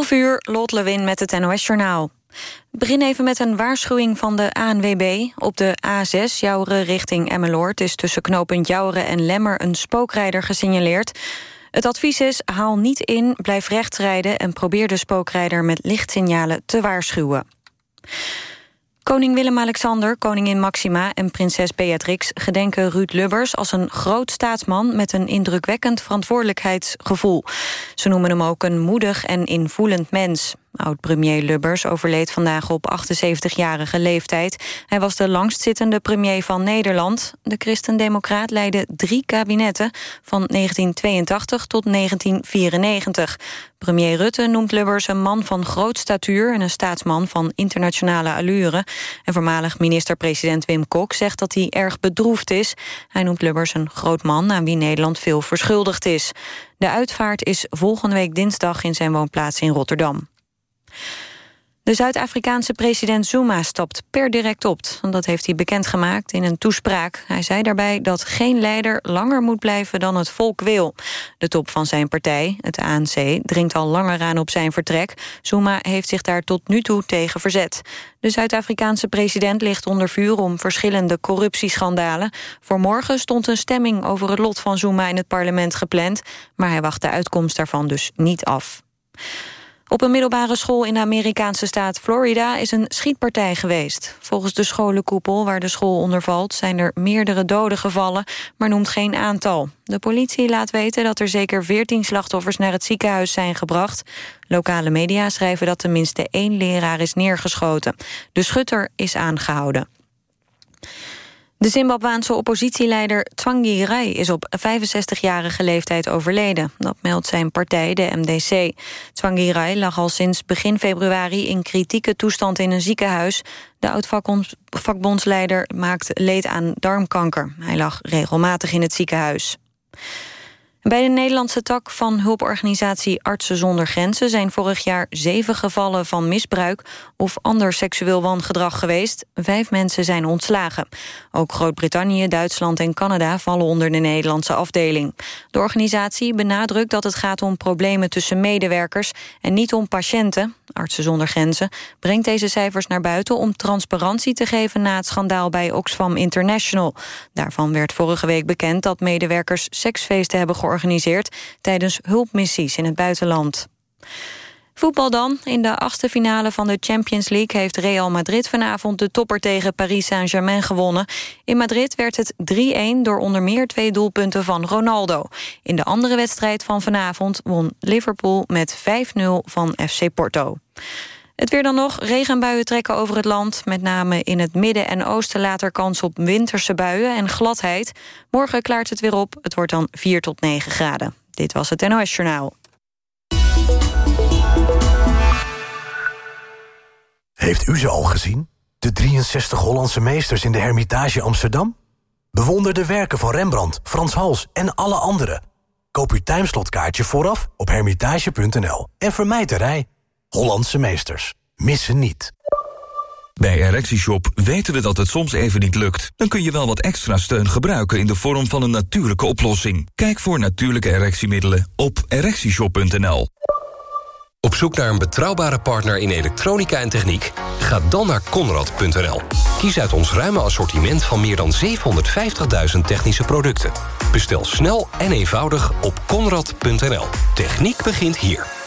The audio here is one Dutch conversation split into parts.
11 uur, Lot Lewin met het NOS-journaal. Begin even met een waarschuwing van de ANWB. Op de A6 Jouweren richting Emmeloord... is tussen knooppunt Jouweren en Lemmer een spookrijder gesignaleerd. Het advies is, haal niet in, blijf rechts rijden... en probeer de spookrijder met lichtsignalen te waarschuwen. Koning Willem-Alexander, koningin Maxima en prinses Beatrix... gedenken Ruud Lubbers als een groot staatsman... met een indrukwekkend verantwoordelijkheidsgevoel. Ze noemen hem ook een moedig en invoelend mens. Oud-premier Lubbers overleed vandaag op 78-jarige leeftijd. Hij was de langstzittende premier van Nederland. De christendemocraat leidde drie kabinetten van 1982 tot 1994. Premier Rutte noemt Lubbers een man van groot statuur... en een staatsman van internationale allure. En voormalig minister-president Wim Kok zegt dat hij erg bedroefd is. Hij noemt Lubbers een groot man aan wie Nederland veel verschuldigd is. De uitvaart is volgende week dinsdag in zijn woonplaats in Rotterdam. De Zuid-Afrikaanse president Zuma stapt per direct op. Dat heeft hij bekendgemaakt in een toespraak. Hij zei daarbij dat geen leider langer moet blijven dan het volk wil. De top van zijn partij, het ANC, dringt al langer aan op zijn vertrek. Zuma heeft zich daar tot nu toe tegen verzet. De Zuid-Afrikaanse president ligt onder vuur om verschillende corruptieschandalen. Voor morgen stond een stemming over het lot van Zuma in het parlement gepland... maar hij wacht de uitkomst daarvan dus niet af. Op een middelbare school in de Amerikaanse staat Florida is een schietpartij geweest. Volgens de scholenkoepel waar de school onder valt zijn er meerdere doden gevallen, maar noemt geen aantal. De politie laat weten dat er zeker 14 slachtoffers naar het ziekenhuis zijn gebracht. Lokale media schrijven dat tenminste één leraar is neergeschoten. De schutter is aangehouden. De Zimbabwaanse oppositieleider Tsvangirai is op 65-jarige leeftijd overleden. Dat meldt zijn partij, de MDC. Tsvangirai lag al sinds begin februari in kritieke toestand in een ziekenhuis. De oud-vakbondsleider maakt leed aan darmkanker. Hij lag regelmatig in het ziekenhuis. Bij de Nederlandse tak van hulporganisatie Artsen zonder Grenzen... zijn vorig jaar zeven gevallen van misbruik of ander seksueel wangedrag geweest. Vijf mensen zijn ontslagen. Ook Groot-Brittannië, Duitsland en Canada vallen onder de Nederlandse afdeling. De organisatie benadrukt dat het gaat om problemen tussen medewerkers... en niet om patiënten. Artsen zonder Grenzen brengt deze cijfers naar buiten... om transparantie te geven na het schandaal bij Oxfam International. Daarvan werd vorige week bekend dat medewerkers seksfeesten hebben georganiseerd... tijdens hulpmissies in het buitenland. Voetbal dan. In de achtste finale van de Champions League... heeft Real Madrid vanavond de topper tegen Paris Saint-Germain gewonnen. In Madrid werd het 3-1 door onder meer twee doelpunten van Ronaldo. In de andere wedstrijd van vanavond won Liverpool met 5-0 van FC Porto. Het weer dan nog. Regenbuien trekken over het land. Met name in het midden en oosten later kans op winterse buien en gladheid. Morgen klaart het weer op. Het wordt dan 4 tot 9 graden. Dit was het NOS Journaal. Heeft u ze al gezien? De 63 Hollandse meesters in de Hermitage Amsterdam? Bewonder de werken van Rembrandt, Frans Hals en alle anderen. Koop uw timeslotkaartje vooraf op hermitage.nl en vermijd de rij. Hollandse meesters. Missen niet. Bij ErectieShop weten we dat het soms even niet lukt. Dan kun je wel wat extra steun gebruiken in de vorm van een natuurlijke oplossing. Kijk voor natuurlijke erectiemiddelen op ErectieShop.nl. Op zoek naar een betrouwbare partner in elektronica en techniek? Ga dan naar Conrad.nl. Kies uit ons ruime assortiment van meer dan 750.000 technische producten. Bestel snel en eenvoudig op Conrad.nl. Techniek begint hier.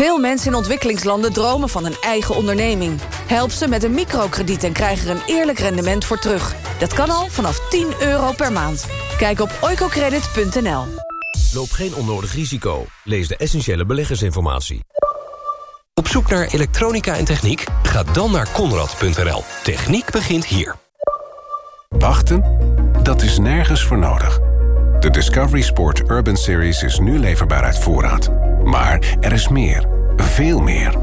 Veel mensen in ontwikkelingslanden dromen van een eigen onderneming. Help ze met een microkrediet en krijg er een eerlijk rendement voor terug. Dat kan al vanaf 10 euro per maand. Kijk op oicocredit.nl. Loop geen onnodig risico. Lees de essentiële beleggersinformatie. Op zoek naar elektronica en techniek? Ga dan naar Conrad.nl. Techniek begint hier. Wachten? Dat is nergens voor nodig. De Discovery Sport Urban Series is nu leverbaar uit voorraad. Maar er is meer. Veel meer.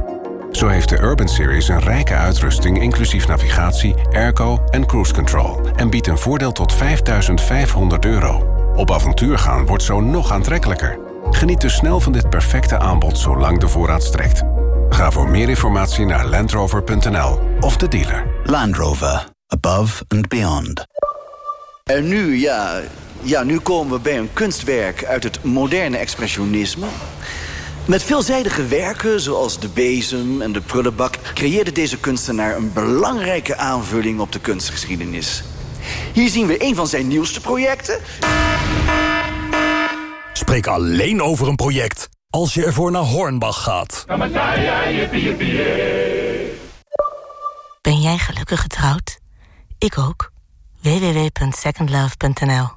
Zo heeft de Urban Series een rijke uitrusting... inclusief navigatie, airco en cruise control... en biedt een voordeel tot 5500 euro. Op avontuur gaan wordt zo nog aantrekkelijker. Geniet dus snel van dit perfecte aanbod zolang de voorraad strekt. Ga voor meer informatie naar landrover.nl of de dealer. Land Rover. Above and beyond. En nu, ja, ja, nu komen we bij een kunstwerk uit het moderne expressionisme. Met veelzijdige werken zoals de bezem en de prullenbak... creëerde deze kunstenaar een belangrijke aanvulling op de kunstgeschiedenis. Hier zien we een van zijn nieuwste projecten. Spreek alleen over een project als je ervoor naar Hornbach gaat. Ben jij gelukkig getrouwd? Ik ook. www.secondlove.nl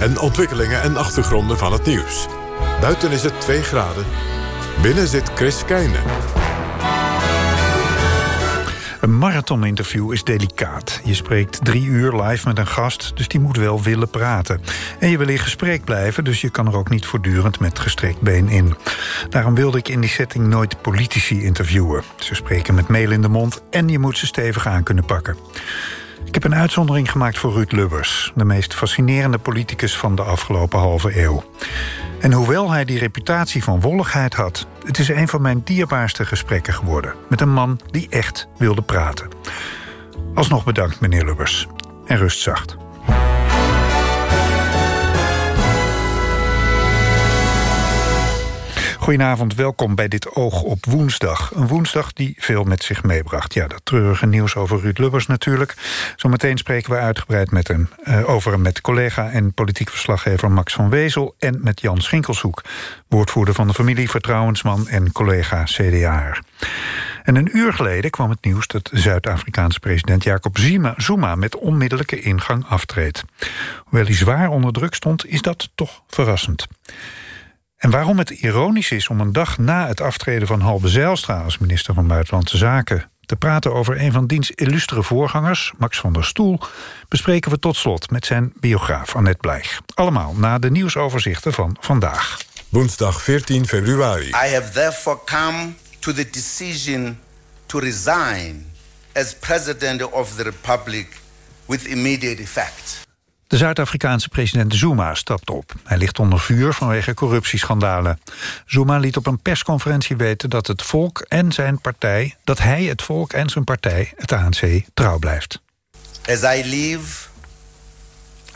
en ontwikkelingen en achtergronden van het nieuws. Buiten is het 2 graden. Binnen zit Chris Keijnen. Een marathoninterview is delicaat. Je spreekt drie uur live met een gast, dus die moet wel willen praten. En je wil in gesprek blijven, dus je kan er ook niet voortdurend met gestrekt been in. Daarom wilde ik in die setting nooit politici interviewen. Ze spreken met mail in de mond en je moet ze stevig aan kunnen pakken. Ik heb een uitzondering gemaakt voor Ruud Lubbers... de meest fascinerende politicus van de afgelopen halve eeuw. En hoewel hij die reputatie van wolligheid had... het is een van mijn dierbaarste gesprekken geworden... met een man die echt wilde praten. Alsnog bedankt, meneer Lubbers. En rust zacht. Goedenavond, welkom bij dit Oog op woensdag. Een woensdag die veel met zich meebracht. Ja, dat treurige nieuws over Ruud Lubbers natuurlijk. Zometeen spreken we uitgebreid met hem, uh, over hem met collega... en politiek verslaggever Max van Wezel... en met Jan Schinkelshoek, woordvoerder van de familie... vertrouwensman en collega CDA'er. En een uur geleden kwam het nieuws dat Zuid-Afrikaanse president Jacob Zuma met onmiddellijke ingang aftreedt. Hoewel hij zwaar onder druk stond, is dat toch verrassend. En waarom het ironisch is om een dag na het aftreden van Halbe Zijlstra... als minister van Buitenlandse Zaken te praten over een van diens illustere voorgangers, Max van der Stoel, bespreken we tot slot met zijn biograaf Annette Blijg. Allemaal na de nieuwsoverzichten van vandaag. Woensdag 14 februari. I have therefore come to the decision to resign as president of the republic with immediate effect. De Zuid-Afrikaanse president Zuma stapt op. Hij ligt onder vuur vanwege corruptieschandalen. Zuma liet op een persconferentie weten dat het volk en zijn partij... dat hij het volk en zijn partij, het ANC, trouw blijft. As I leave,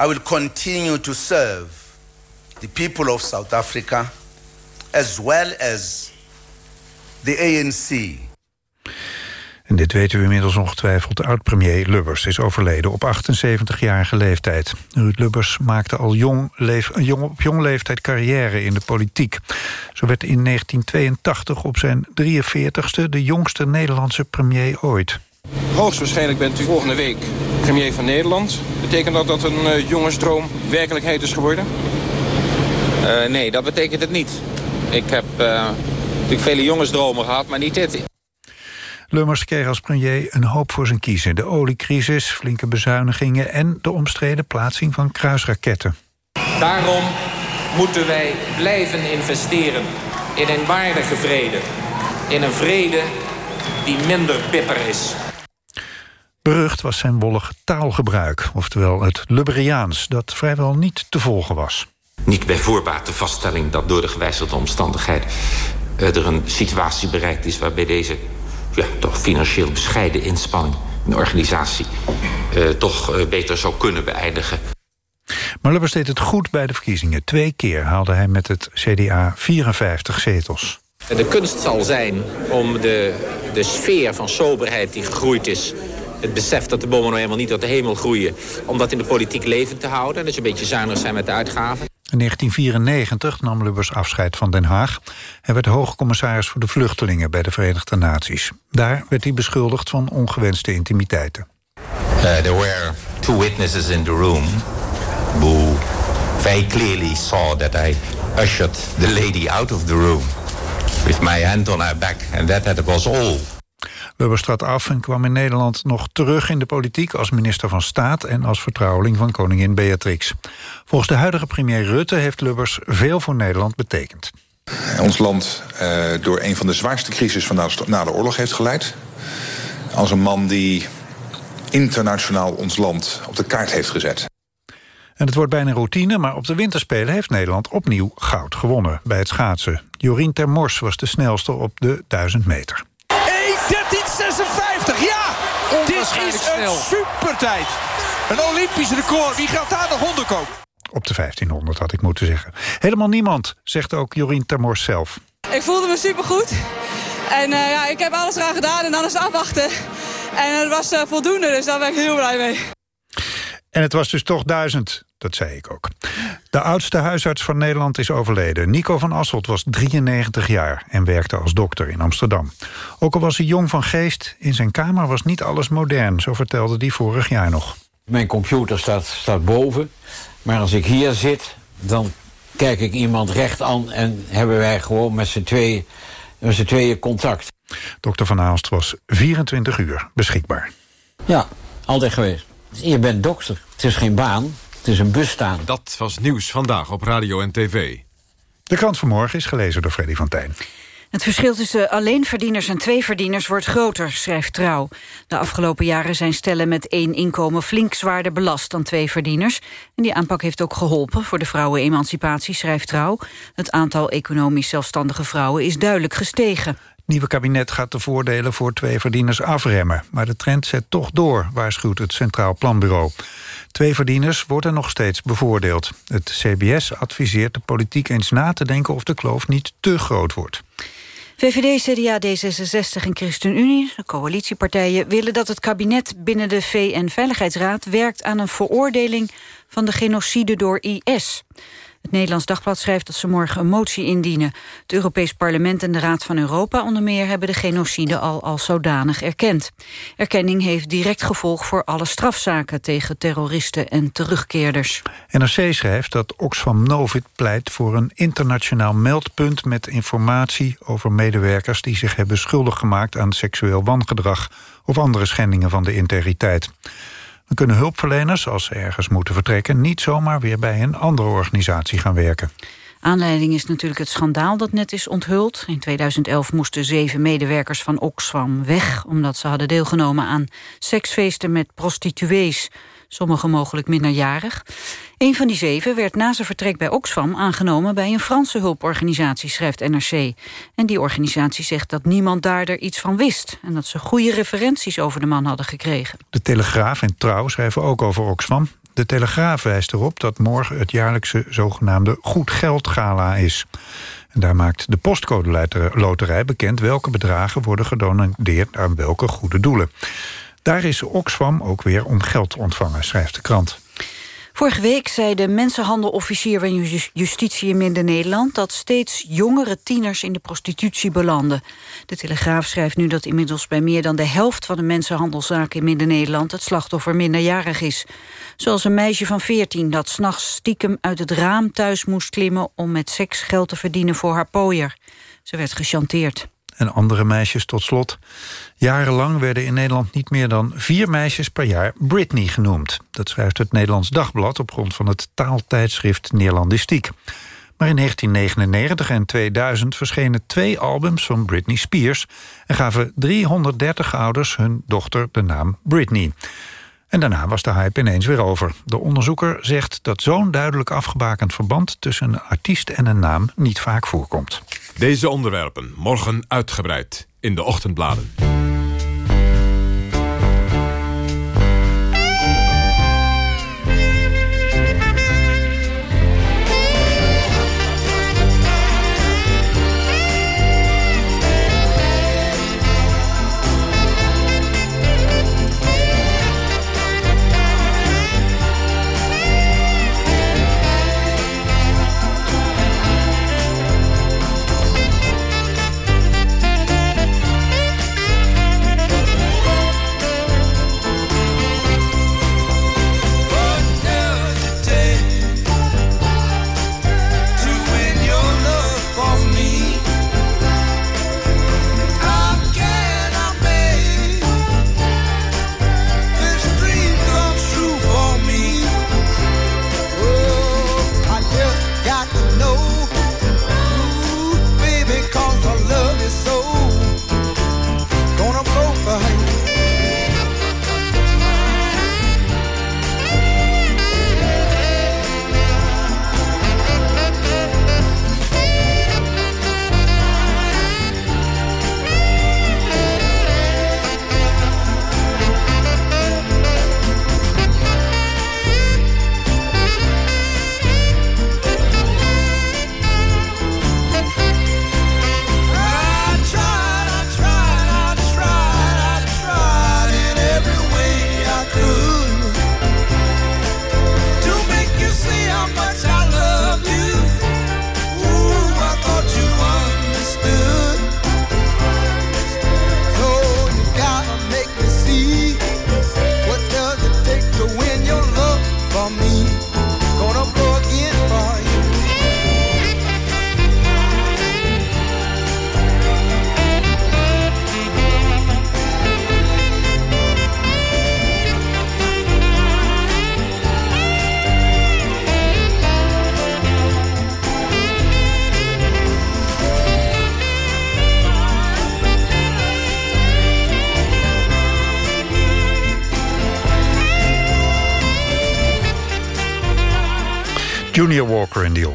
I will continue to serve the people of South Africa... as well as the ANC. En dit weten we inmiddels ongetwijfeld. Oud-premier Lubbers is overleden op 78-jarige leeftijd. Ruud Lubbers maakte al jong, leef, jong, op jong leeftijd carrière in de politiek. Zo werd in 1982 op zijn 43ste de jongste Nederlandse premier ooit. Hoogstwaarschijnlijk bent u volgende week premier van Nederland. Betekent dat dat een uh, jongensdroom werkelijkheid is geworden? Uh, nee, dat betekent het niet. Ik heb uh, natuurlijk vele jongensdromen gehad, maar niet dit. Lummers kreeg als premier een hoop voor zijn kiezen. De oliecrisis, flinke bezuinigingen en de omstreden plaatsing van kruisraketten. Daarom moeten wij blijven investeren in een waardige vrede. In een vrede die minder bitter is. Berucht was zijn wollig taalgebruik, oftewel het Lubberiaans... dat vrijwel niet te volgen was. Niet bij voorbaat de vaststelling dat door de gewijzigde omstandigheid... er een situatie bereikt is waarbij deze ja, toch financieel bescheiden inspanning... een organisatie uh, toch uh, beter zou kunnen beëindigen. Maar Lubbers deed het goed bij de verkiezingen. Twee keer haalde hij met het CDA 54 zetels. De kunst zal zijn om de, de sfeer van soberheid die gegroeid is... het besef dat de bomen nou helemaal niet tot de hemel groeien... om dat in de politiek levend te houden. En dat je een beetje zuinig zijn met de uitgaven. In 1994 nam Lubbers afscheid van Den Haag. Hij werd hoogcommissaris voor de vluchtelingen bij de Verenigde Naties. Daar werd hij beschuldigd van ongewenste intimiteiten. Uh, there were two witnesses in the room who very clearly saw that I ushered the lady out of the room with my hand on her back and that, that was all. Lubbers trad af en kwam in Nederland nog terug in de politiek... als minister van Staat en als vertrouweling van koningin Beatrix. Volgens de huidige premier Rutte heeft Lubbers veel voor Nederland betekend. Ons land uh, door een van de zwaarste crisis van na de oorlog heeft geleid. Als een man die internationaal ons land op de kaart heeft gezet. En het wordt bijna routine, maar op de winterspelen heeft Nederland opnieuw goud gewonnen bij het schaatsen. Jorien Termors was de snelste op de 1000 meter. 1.13.56, ja! Dit is een supertijd. Een Olympisch record. Wie gaat daar nog onderkomen? Op de 1500 had ik moeten zeggen. Helemaal niemand, zegt ook Jorien Termors zelf. Ik voelde me supergoed. En uh, ja, ik heb alles eraan gedaan en dan is afwachten. En het was uh, voldoende, dus daar ben ik heel blij mee. En het was dus toch duizend, dat zei ik ook. De oudste huisarts van Nederland is overleden. Nico van Asselt was 93 jaar en werkte als dokter in Amsterdam. Ook al was hij jong van geest, in zijn kamer was niet alles modern... zo vertelde hij vorig jaar nog. Mijn computer staat, staat boven, maar als ik hier zit... dan kijk ik iemand recht aan en hebben wij gewoon met z'n tweeën, met z'n tweeën contact. Dokter Van Aalst was 24 uur beschikbaar. Ja, altijd geweest. Je bent dokter. Het is geen baan. Het is een busstaan. Dat was nieuws vandaag op radio en tv. De krant vanmorgen is gelezen door Freddy van Tijn. Het verschil tussen alleenverdieners en tweeverdieners wordt groter, schrijft Trouw. De afgelopen jaren zijn stellen met één inkomen flink zwaarder belast dan tweeverdieners. En die aanpak heeft ook geholpen voor de vrouwenemancipatie, schrijft Trouw. Het aantal economisch zelfstandige vrouwen is duidelijk gestegen. Nieuwe kabinet gaat de voordelen voor tweeverdieners afremmen. Maar de trend zet toch door, waarschuwt het Centraal Planbureau. Tweeverdieners worden nog steeds bevoordeeld. Het CBS adviseert de politiek eens na te denken of de kloof niet te groot wordt. VVD, CDA, D66 en ChristenUnie, de coalitiepartijen... willen dat het kabinet binnen de VN-veiligheidsraad werkt aan een veroordeling van de genocide door IS. Het Nederlands Dagblad schrijft dat ze morgen een motie indienen. Het Europees Parlement en de Raad van Europa onder meer... hebben de genocide al als zodanig erkend. Erkenning heeft direct gevolg voor alle strafzaken... tegen terroristen en terugkeerders. NRC schrijft dat Oxfam Novit pleit voor een internationaal meldpunt... met informatie over medewerkers die zich hebben schuldig gemaakt... aan seksueel wangedrag of andere schendingen van de integriteit. Dan kunnen hulpverleners, als ze ergens moeten vertrekken... niet zomaar weer bij een andere organisatie gaan werken. Aanleiding is natuurlijk het schandaal dat net is onthuld. In 2011 moesten zeven medewerkers van Oxfam weg... omdat ze hadden deelgenomen aan seksfeesten met prostituees sommigen mogelijk minderjarig. Een van die zeven werd na zijn vertrek bij Oxfam aangenomen... bij een Franse hulporganisatie, schrijft NRC. En die organisatie zegt dat niemand daar er iets van wist... en dat ze goede referenties over de man hadden gekregen. De Telegraaf en Trouw schrijven ook over Oxfam. De Telegraaf wijst erop dat morgen het jaarlijkse zogenaamde Goed Geld Gala is. En daar maakt de postcode loterij bekend welke bedragen worden gedoneerd aan welke goede doelen. Daar is Oxfam ook weer om geld te ontvangen, schrijft de krant. Vorige week zei de mensenhandelofficier van Justitie in Midden-Nederland... dat steeds jongere tieners in de prostitutie belanden. De Telegraaf schrijft nu dat inmiddels bij meer dan de helft... van de mensenhandelzaken in Midden-Nederland het slachtoffer minderjarig is. Zoals een meisje van 14 dat s'nachts stiekem uit het raam thuis moest klimmen... om met seks geld te verdienen voor haar pooier. Ze werd gechanteerd en andere meisjes tot slot. Jarenlang werden in Nederland niet meer dan vier meisjes per jaar Britney genoemd. Dat schrijft het Nederlands Dagblad op grond van het taaltijdschrift Neerlandistiek. Maar in 1999 en 2000 verschenen twee albums van Britney Spears... en gaven 330 ouders hun dochter de naam Britney. En daarna was de hype ineens weer over. De onderzoeker zegt dat zo'n duidelijk afgebakend verband... tussen een artiest en een naam niet vaak voorkomt. Deze onderwerpen morgen uitgebreid in de ochtendbladen.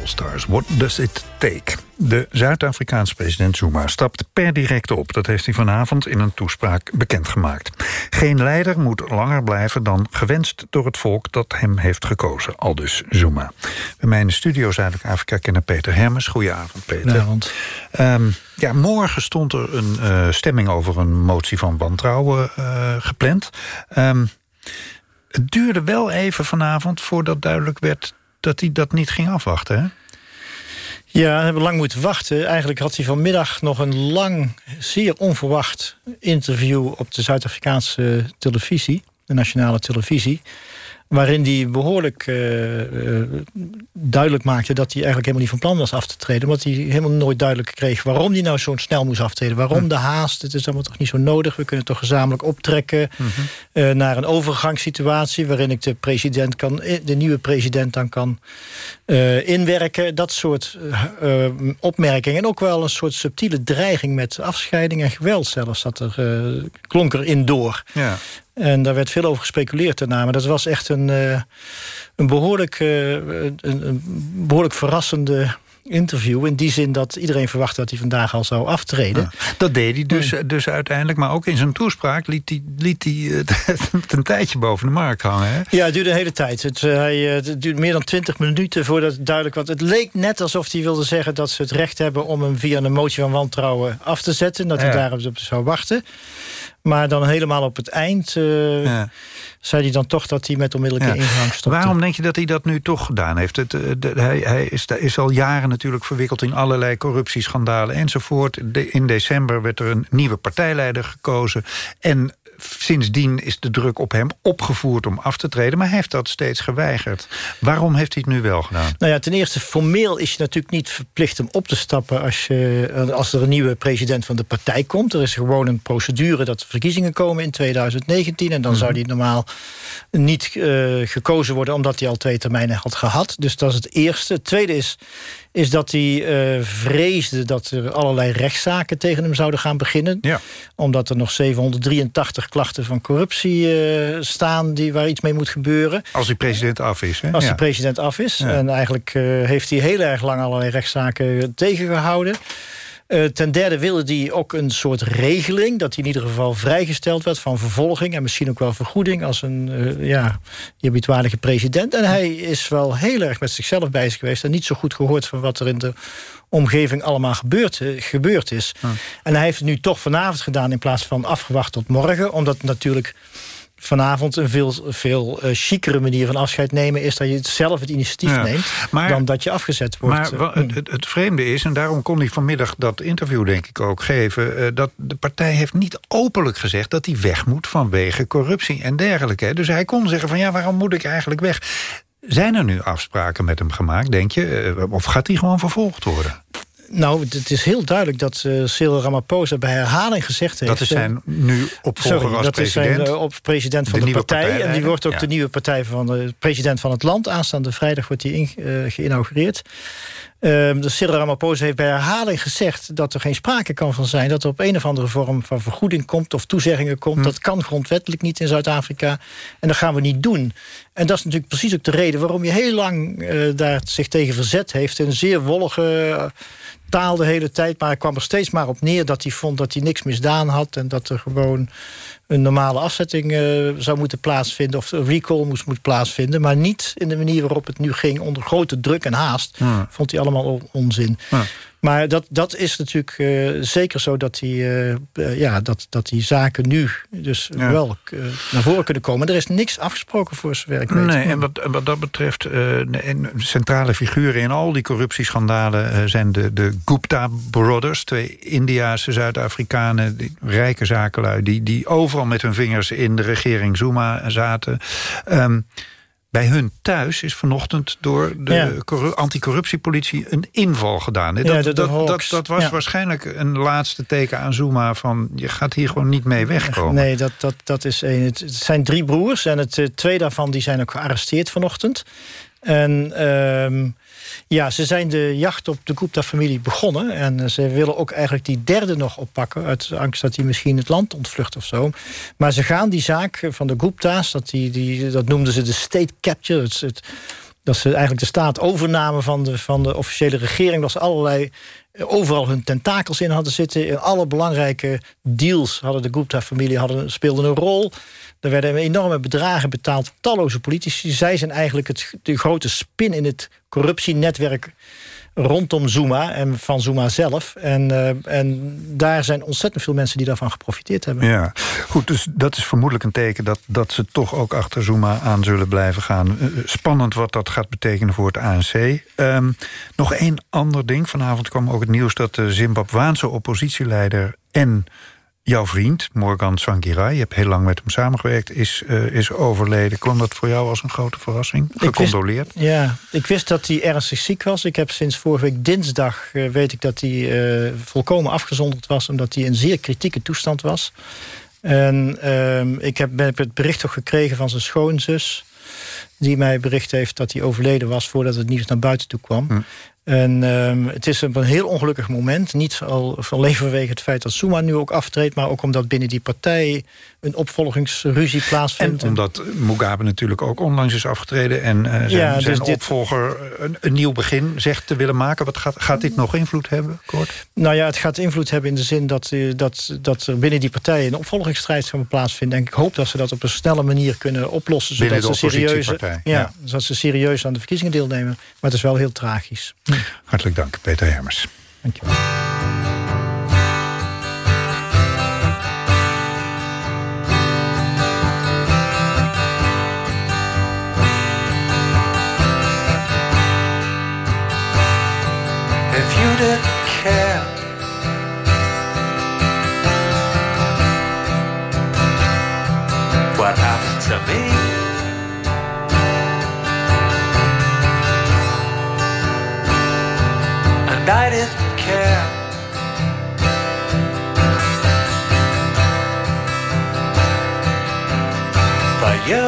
All-Stars. What does it take? De Zuid-Afrikaanse president Zuma stapt per direct op. Dat heeft hij vanavond in een toespraak bekendgemaakt. Geen leider moet langer blijven dan gewenst door het volk... dat hem heeft gekozen, aldus Zuma. Bij mij in de studio Zuidelijk Afrika kennen Peter Hermes. Goedenavond, Peter. Goedenavond. Um, ja, morgen stond er een uh, stemming over een motie van wantrouwen uh, gepland. Um, het duurde wel even vanavond voordat duidelijk werd dat hij dat niet ging afwachten, hè? Ja, we hebben lang moeten wachten. Eigenlijk had hij vanmiddag nog een lang, zeer onverwacht interview... op de Zuid-Afrikaanse televisie, de nationale televisie waarin hij behoorlijk uh, duidelijk maakte... dat hij eigenlijk helemaal niet van plan was af te treden. Omdat hij helemaal nooit duidelijk kreeg waarom hij nou zo snel moest aftreden. Waarom hm. de haast? Het is allemaal toch niet zo nodig. We kunnen toch gezamenlijk optrekken mm -hmm. naar een overgangssituatie... waarin ik de, president kan, de nieuwe president dan kan inwerken. Dat soort opmerkingen. En ook wel een soort subtiele dreiging met afscheiding en geweld zelfs. Dat er klonk erin door. Ja. En daar werd veel over gespeculeerd daarna. Maar dat was echt een, uh, een, behoorlijk, uh, een, een, behoorlijk verrassende interview. In die zin dat iedereen verwachtte dat hij vandaag al zou aftreden. Ja, dat deed hij dus, dus uiteindelijk. Maar ook in zijn toespraak liet hij, liet hij het een tijdje boven de markt hangen. Hè? Ja, het duurde de hele tijd. Het, hij, het duurde meer dan twintig minuten voordat het duidelijk was. Het leek net alsof hij wilde zeggen dat ze het recht hebben... om hem via een motie van wantrouwen af te zetten. Dat hij daarop zou wachten. Maar dan helemaal op het eind uh, ja. zei hij dan toch dat hij met onmiddellijke ja. ingang stopte. Waarom denk je dat hij dat nu toch gedaan heeft? Het, eh, de, hij hij is, is, al jaren natuurlijk verwikkeld in allerlei corruptieschandalen enzovoort. De, in december werd er een nieuwe partijleider gekozen. En sindsdien is de druk op hem opgevoerd om af te treden... maar hij heeft dat steeds geweigerd. Waarom heeft hij het nu wel gedaan? Nou ja, ten eerste, formeel is je natuurlijk niet verplicht om op te stappen... als, je, als er een nieuwe president van de partij komt. Er is gewoon een procedure dat er verkiezingen komen in 2019... en dan zou die normaal niet uh, gekozen worden... omdat hij al twee termijnen had gehad. Dus dat is het eerste. Het tweede is is dat hij uh, vreesde dat er allerlei rechtszaken tegen hem zouden gaan beginnen. Ja. Omdat er nog 783 klachten van corruptie uh, staan die, waar iets mee moet gebeuren. Als hij president af is. Hè? Als ja. president af is. Ja. En eigenlijk uh, heeft hij heel erg lang allerlei rechtszaken tegengehouden. Uh, ten derde wilde hij ook een soort regeling... dat hij in ieder geval vrijgesteld werd van vervolging... en misschien ook wel vergoeding als een uh, ja, habitualige president. En hij is wel heel erg met zichzelf bezig geweest... en niet zo goed gehoord van wat er in de omgeving allemaal gebeurd, uh, gebeurd is. Ja. En hij heeft het nu toch vanavond gedaan in plaats van afgewacht tot morgen. Omdat natuurlijk vanavond een veel, veel uh, chicere manier van afscheid nemen... is dat je zelf het initiatief ja, neemt, maar, dan dat je afgezet wordt. Maar het, het, het, vreemde is, en daarom kon hij vanmiddag dat interview denk ik ook geven... Uh, dat de partij heeft niet openlijk gezegd dat hij weg moet vanwege corruptie en dergelijke. Dus hij kon zeggen van ja, waarom moet ik eigenlijk weg? Zijn er nu afspraken met hem gemaakt, denk je? Of gaat hij gewoon vervolgd worden? Nou, het is heel duidelijk dat uh, Cyril Ramaphosa bij herhaling gezegd heeft... Dat is zijn nu opvolger sorry, als dat president. is zijn op president van de, de partij. En die wordt ook ja. de nieuwe partij van de president van het land. Aanstaande vrijdag wordt die in, uh, geïnaugureerd. Uh, dus Cyril Ramaphosa heeft bij herhaling gezegd... dat er geen sprake kan van zijn... dat er op een of andere vorm van vergoeding komt... of toezeggingen komt. Hm. Dat kan grondwettelijk niet in Zuid-Afrika. En dat gaan we niet doen. En dat is natuurlijk precies ook de reden... waarom je heel lang uh, daar zich tegen verzet heeft... een zeer wollige uh, taal de hele tijd. Maar hij kwam er steeds maar op neer dat hij vond dat hij niks misdaan had... en dat er gewoon een normale afzetting uh, zou moeten plaatsvinden... of een recall moest, moet plaatsvinden... maar niet in de manier waarop het nu ging... onder grote druk en haast, ja. vond hij allemaal onzin. Ja. Maar dat, dat is natuurlijk uh, zeker zo dat die, uh, uh, ja, dat, dat die zaken nu dus ja. wel naar voren kunnen komen. Er is niks afgesproken voor zover ik weet. Nee, en wat, wat dat betreft, en centrale figuren in al die corruptieschandalen... zijn de, de Gupta Brothers, twee Indiaanse Zuid-Afrikanen... rijke zakenlui, die, die overal met hun vingers in de regering Zuma zaten... Um, bij hun thuis is vanochtend door de ja. anticorruptiepolitie een inval gedaan. Dat, ja, dat, dat, dat, was ja. waarschijnlijk een laatste teken aan Zuma van... je gaat hier gewoon niet mee wegkomen. Nee, dat, dat, dat is een. Het zijn drie broers en het, twee daarvan die zijn ook gearresteerd vanochtend. En um, ja, ze zijn de jacht op de Gupta-familie begonnen. En ze willen ook eigenlijk die derde nog oppakken... uit angst dat hij misschien het land ontvlucht of zo. Maar ze gaan die zaak van de Gupta's... dat, die, die, dat noemden ze de state capture... Dat ze eigenlijk de staat overnamen van de, van de officiële regering. Dat ze allerlei overal hun tentakels in hadden zitten. In alle belangrijke deals hadden de Gupta-familie hadden, speelde een rol. Er werden enorme bedragen betaald. Talloze politici. Zij zijn eigenlijk het, de grote spin in het corruptienetwerk rondom Zuma en van Zuma zelf. En, uh, en daar zijn ontzettend veel mensen die daarvan geprofiteerd hebben. Ja, goed, dus dat is vermoedelijk een teken... dat, dat ze toch ook achter Zuma aan zullen blijven gaan. Uh, spannend wat dat gaat betekenen voor het ANC. Ehm, nog één ander ding. Vanavond kwam ook het nieuws dat de Zimbabwaanse oppositieleider... en jouw vriend, Morgan Tsvangirai, je hebt heel lang met hem samengewerkt... is, uh, is overleden. Kwam dat voor jou als een grote verrassing? Gecondoleerd? ja, ik wist dat hij ernstig ziek was. Ik heb sinds vorige week dinsdag uh, weet ik dat hij uh, volkomen afgezonderd was... omdat hij in zeer kritieke toestand was. En ehm, ik heb, ben het bericht ook gekregen van zijn schoonzus die mij bericht heeft dat hij overleden was... voordat het nieuws naar buiten toe kwam. Hm. En um, het is een heel ongelukkig moment. Niet al alleen vanwege het feit dat Suma nu ook aftreedt... maar ook omdat binnen die partij een opvolgingsruzie plaatsvindt. En omdat Mugabe natuurlijk ook onlangs is afgetreden... en uh, zijn, ja, dus zijn opvolger een, een, nieuw begin zegt te willen maken. Wat gaat, gaat dit nog invloed hebben, Kort? Nou ja, het gaat invloed hebben in de zin dat, uh, dat, dat er binnen die partij... een opvolgingsstrijd gaat plaatsvinden. En ik hoop dat ze dat op een snelle manier kunnen oplossen. Zodat ze, serieus, ja, ja, zodat ze serieus aan de verkiezingen deelnemen. Maar het is wel heel tragisch. Hartelijk dank, Peter Hermers. Dank je wel. If you didn't care What happened and I didn't care. But you,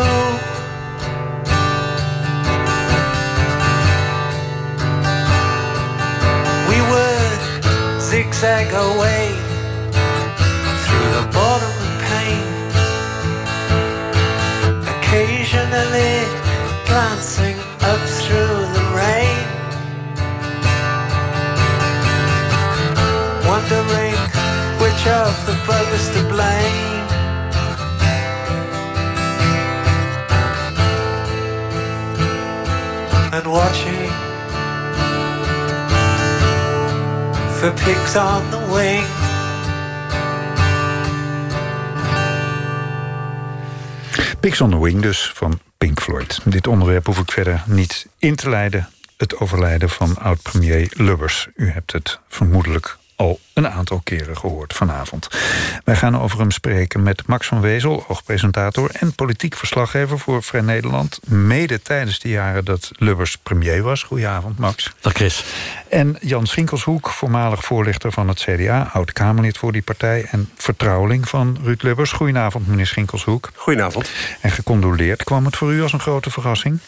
we would zigzag away of the to blame. And watching for pigs on the wing. Pigs on the Wing dus van Pink Floyd. Dit onderwerp hoef ik verder niet in te leiden. Het overlijden van oud-premier Lubbers. U hebt het vermoedelijk al een aantal keren gehoord vanavond. Wij gaan over hem spreken met Max van Wezel, oogpresentator... en politiek verslaggever voor Vrij Nederland... mede tijdens de jaren dat Lubbers premier was. Goedenavond, Max. Dag, Chris. En Jan Schinkelshoek, voormalig voorlichter van het CDA... oud-Kamerlid voor die partij en vertrouweling van Ruud Lubbers. Goedenavond, meneer Schinkelshoek. Goedenavond. En gecondoleerd. Kwam het voor u als een grote verrassing?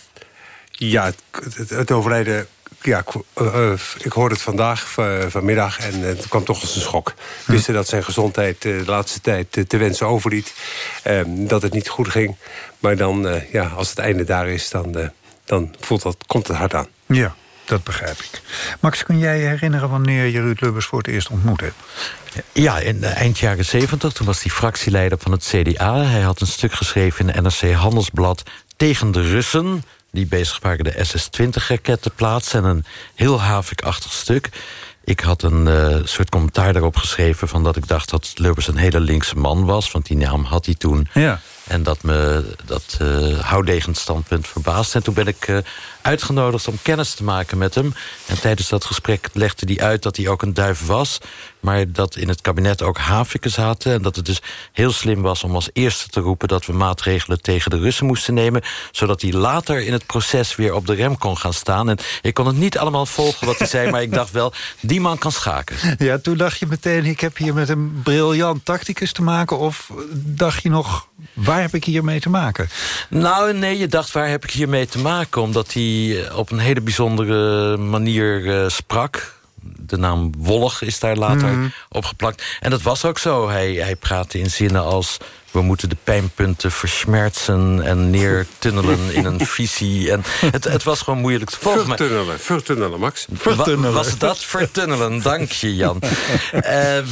Ja, het, het overlijden ja, ik, uh, ik hoorde het vandaag, vanmiddag, en het kwam toch als een schok. Hm. Wisten dat zijn gezondheid de laatste tijd te wensen overliet. Ehm, dat het niet goed ging. Maar dan, ja, als het einde daar is, dan, dan voelt dat, komt het hard aan. Ja, dat begrijp ik. Max, kun jij je herinneren wanneer je Ruud Lubbers voor het eerst ontmoet hebt? Ja, in eind jaren zeventig. Toen was hij fractieleider van het CDA. Hij had een stuk geschreven in de NRC Handelsblad... tegen de Russen die bezig waren de SS-20-raket te plaatsen. En een heel havikachtig stuk. Ik had een uh, soort commentaar daarop geschreven... van dat ik dacht dat Lubbers een hele linkse man was. Want die naam had hij toen. Ja. En dat me dat uh, houdegend standpunt verbaasde. En toen ben ik uh, uitgenodigd om kennis te maken met hem. En tijdens dat gesprek legde hij uit dat hij ook een duif was... maar dat in het kabinet ook haviken zaten... en dat het dus heel slim was om als eerste te roepen... dat we maatregelen tegen de Russen moesten nemen... zodat hij later in het proces weer op de rem kon gaan staan. En ik kon het niet allemaal volgen wat hij zei... maar ik dacht wel, die man kan schaken. Ja, toen dacht je meteen, ik heb hier met een briljant tacticus te maken... of dacht je nog, waar heb ik hiermee te maken? Nou, nee, je dacht, waar heb ik hiermee te maken? Omdat hij op een hele bijzondere manier uh, sprak de naam Wollig is daar later mm. opgeplakt. En dat was ook zo. Hij, hij praatte in zinnen als we moeten de pijnpunten versmerzen en neertunnelen in een visie. En het, het was gewoon moeilijk te volgen. Vertunnelen, vertunnelen, Max. Wa- Was dat vertunnelen? Dank je, Jan. Ehm,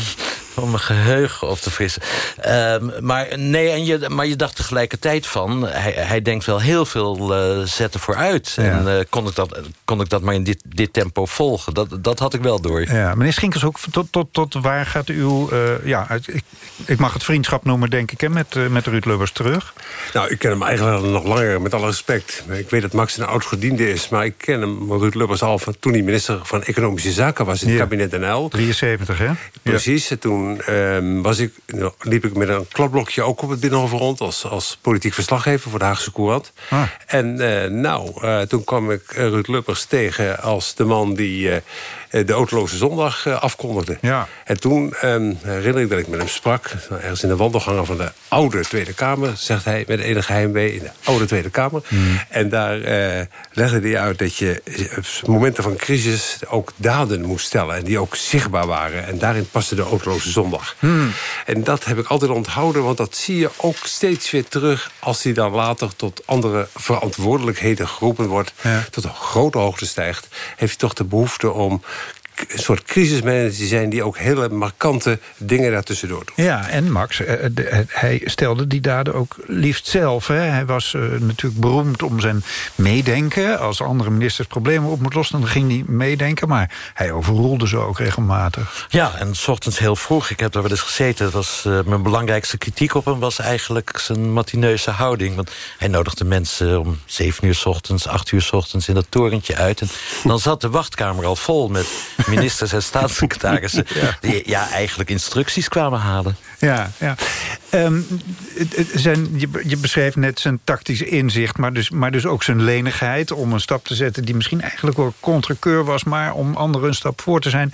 om mijn geheugen op te frissen. Ehm, maar, nee, en je, maar je dacht tegelijkertijd van... hij, hij denkt wel heel veel eh, zetten vooruit. En eh, kon, ik dat, kon ik dat maar in dit, dit tempo volgen? Dat, dat had ik wel door. Ja, meneer Schinkers, ook tot, tot, tot waar gaat uw... eh, ja, ik, ik mag het vriendschap noemen, denk ik, hè, met, eh, met Ruud Lubbers terug. Nou, ik ken hem eigenlijk al nog langer, met alle respect. Ik weet dat Max een oud-gediende is, maar ik ken hem, Ruud Lubbers, al van toen hij minister van Economische Zaken was in het Ja. kabinet NL. 73, hè? Precies, en toen ehm, was ik, nou, liep ik met een kladblokje ook op het Binnenhof rond... als, als politiek verslaggever voor de Haagse Courant. Ah. En eh, nou, eh, toen kwam ik Ruud Lubbers tegen als de man die de autoloze zondag eh, afkondigde. Ja. En toen ehm, herinner ik dat ik met hem sprak... ergens in de wandelgangen van de oude Tweede Kamer... zegt hij met enige heimwee in de oude Tweede Kamer. En daar eh, legde hij uit dat je op momenten van crisis... ook daden moest stellen en die ook zichtbaar waren. En daarin paste de autoloze zondag. En dat heb ik altijd onthouden, want dat zie je ook steeds weer terug... als hij dan later tot andere verantwoordelijkheden geroepen wordt... tot een grote hoogte stijgt, heeft hij toch de behoefte om een soort crisismanager te zijn... die ook hele markante dingen daartussendoor doet. Ja, en Max, eh, de- eh, hij stelde die daden ook liefst zelf. Hè. Hij was eh, natuurlijk beroemd om zijn meedenken. Als andere ministers problemen op moeten lossen, dan ging hij meedenken. Maar hij overroelde ze ook regelmatig. Ja, en s ochtends heel vroeg. Ik heb daar wel eens gezeten. Dat was, eh, mijn belangrijkste kritiek op hem was eigenlijk zijn matineuze houding. Want hij nodigde mensen om zeven uur s ochtends, acht uur s ochtends in dat torentje uit. En dan zat de wachtkamer al vol met ministers en staatssecretarissen... die ja, eigenlijk instructies kwamen halen. Ja, ja. Ehm, zijn, je, je beschreef net zijn tactische inzicht... Maar dus, maar dus ook zijn lenigheid om een stap te zetten... die misschien eigenlijk wel contrekeur was... maar om anderen een stap voor te zijn...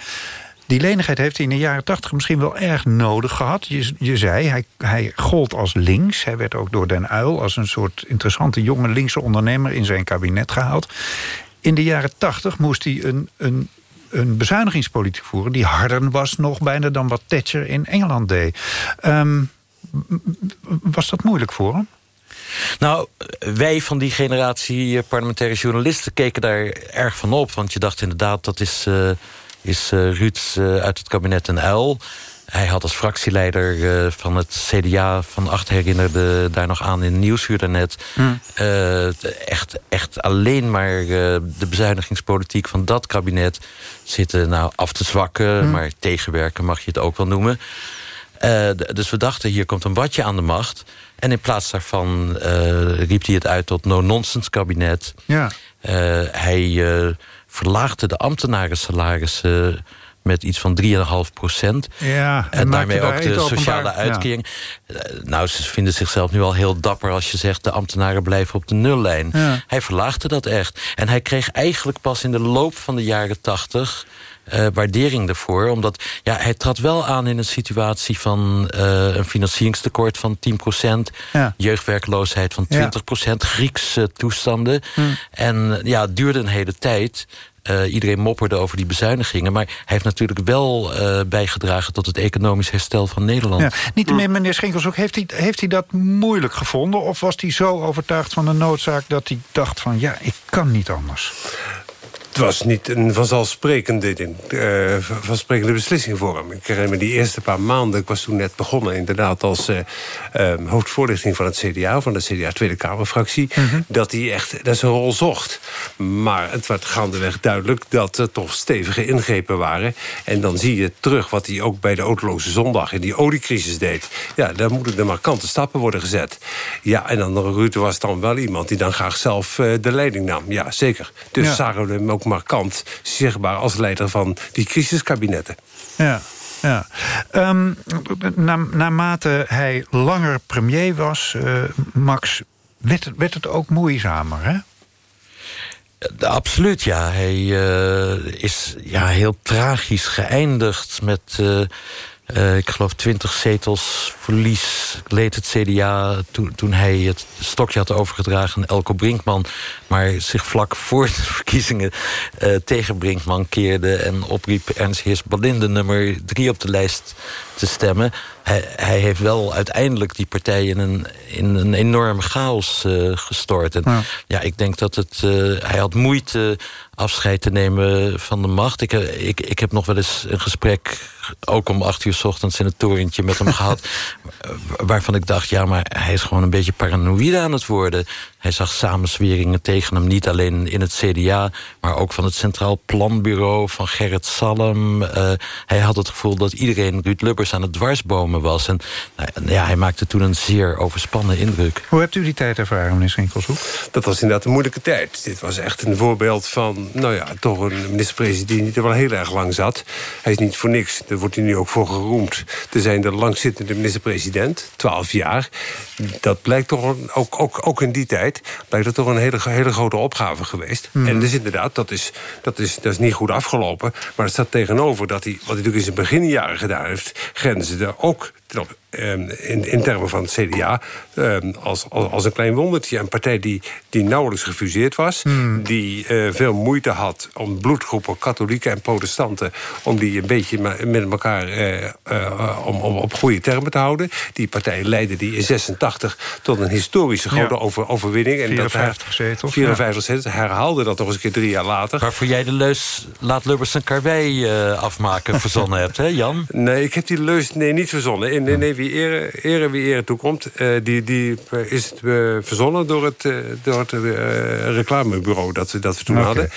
Die lenigheid heeft hij in de jaren tachtig misschien wel erg nodig gehad. Je, je zei, hij, hij gold als links. Hij werd ook door Den Uil als een soort interessante jonge linkse ondernemer... in zijn kabinet gehaald. In de jaren tachtig moest hij een, een, een bezuinigingspolitiek voeren... die harder was nog bijna dan wat Thatcher in Engeland deed. Ehm, was dat moeilijk voor hem? Nou, wij van die generatie eh, parlementaire journalisten keken daar erg van op. Want je dacht inderdaad, dat is, eh is eh, Ruud uit het kabinet een uil. Hij had als fractieleider eh, van het CDA van acht herinnerde daar nog aan in Nieuwsuur daarnet. eh, echt, echt alleen maar eh, de bezuinigingspolitiek van dat kabinet zitten nou af te zwakken. Maar tegenwerken mag je het ook wel noemen. Dus we dachten, hier komt een watje aan de macht. En in plaats daarvan riep hij het uit tot no-nonsense kabinet. Ja. Hij verlaagde de ambtenarensalarissen met iets van 3,5 procent. Ja, en, daarmee ook de sociale uitkering. Eh, nou, ze vinden zichzelf nu al heel dapper als je zegt... de ambtenaren blijven op de nullijn. Hij verlaagde dat echt. En hij kreeg eigenlijk pas in de loop van de jaren 80 eh, waardering ervoor. Omdat ja, hij trad wel aan in een situatie van eh, een financieringstekort van 10%. Jeugdwerkloosheid van 20%. Griekse toestanden. Hm. En ja, het duurde een hele tijd. Eh, iedereen mopperde over die bezuinigingen. Maar hij heeft natuurlijk wel bijgedragen tot het economisch herstel van Nederland. Ja, niet meer, meneer Schinkelshoek, heeft hij, heeft hij dat moeilijk gevonden? Of was hij zo overtuigd van de noodzaak dat hij dacht van... ja, ik kan niet anders? Het was niet een vanzelfsprekende, vanzelfsprekende beslissing voor hem. Ik herinner me die eerste paar maanden, ik was toen net begonnen... inderdaad als eh, hoofdvoorlichting van het CDA, van de CDA Tweede Kamerfractie... dat hij echt naar zijn rol zocht. Maar het werd gaandeweg duidelijk dat er toch stevige ingrepen waren. En dan zie je terug wat hij ook bij de autoloze zondag... in die oliecrisis deed. Ja, daar moeten de markante stappen worden gezet. Ja, en dan Ruud was dan wel iemand die dan graag zelf eh, de leiding nam. Ja, zeker. Dus Ja. zagen we hem ook markant zichtbaar als leider van die crisiskabinetten. Ja, ja. Ehm, na, naarmate hij langer premier was, eh, Max... Werd het, werd het ook moeizamer, hè? Absoluut, ja. Hij eh, is ja, heel tragisch geëindigd met... eh, eh, ik geloof 20 zetels verlies leed het CDA toen, toen hij het stokje had overgedragen aan Elko Brinkman. Maar zich vlak voor de verkiezingen eh, tegen Brinkman keerde en opriep Ernst Heers nummer drie op de lijst te stemmen. Hij, hij heeft wel uiteindelijk die partij in een, in een enorm chaos uh, gestort. En ja. ja. ik denk dat het... Uh, hij had moeite afscheid te nemen van de macht. Ik, ik, ik heb nog wel eens een gesprek, ook om acht uur s ochtends... in het torentje met hem gehad, waarvan ik dacht... ja, maar hij is gewoon een beetje paranoïde aan het worden. Hij zag samensweringen tegen hem, niet alleen in het CDA... maar ook van het Centraal Planbureau, van Gerrit Salm. Uh, hij had het gevoel dat iedereen Ruud Lubbers aan het dwarsbomen was. En nou, ja, hij maakte toen een zeer overspannen indruk. Hoe hebt u die tijd ervaren, meneer Schinkelshoek? Dat was inderdaad een moeilijke tijd. Dit was echt een voorbeeld van, nou ja, toch een minister-president... die er wel heel erg lang zat. Hij is niet voor niks, daar wordt hij nu ook voor geroemd... te zijn de langzittende minister-president, 12 jaar. Dat blijkt toch ook, ook, ook in die tijd blijkt dat toch een hele, hele grote opgave geweest. Hmm. En dus inderdaad, dat is, dat, is, dat is niet goed afgelopen. Maar er staat tegenover dat hij, wat hij natuurlijk in zijn beginjaren gedaan heeft... grenzen er ook in, in termen van het CDA ehm, als, als, als, een klein wondertje. Een partij die, die nauwelijks gefuseerd was. Hmm. Die eh, veel moeite had om bloedgroepen, katholieken en protestanten... om die een beetje met elkaar eh, eh, om, om op goede termen te houden. Die partij leidde die in 86 tot een historische grote Ja. over, overwinning. En 54 dat, zetels, 54 zetels. Herhaalde dat nog eens een keer drie jaar later. Waarvoor jij de leus laat Lubbers een karwei eh, afmaken verzonnen hebt, hè Jan? Nee, ik heb die leus nee, niet verzonnen. Nee, nee, nee wie ere, ere wie ere toekomt... eh, die, die eh, is het, eh, verzonnen door het, door het reclamebureau dat, we- dat we toen hadden.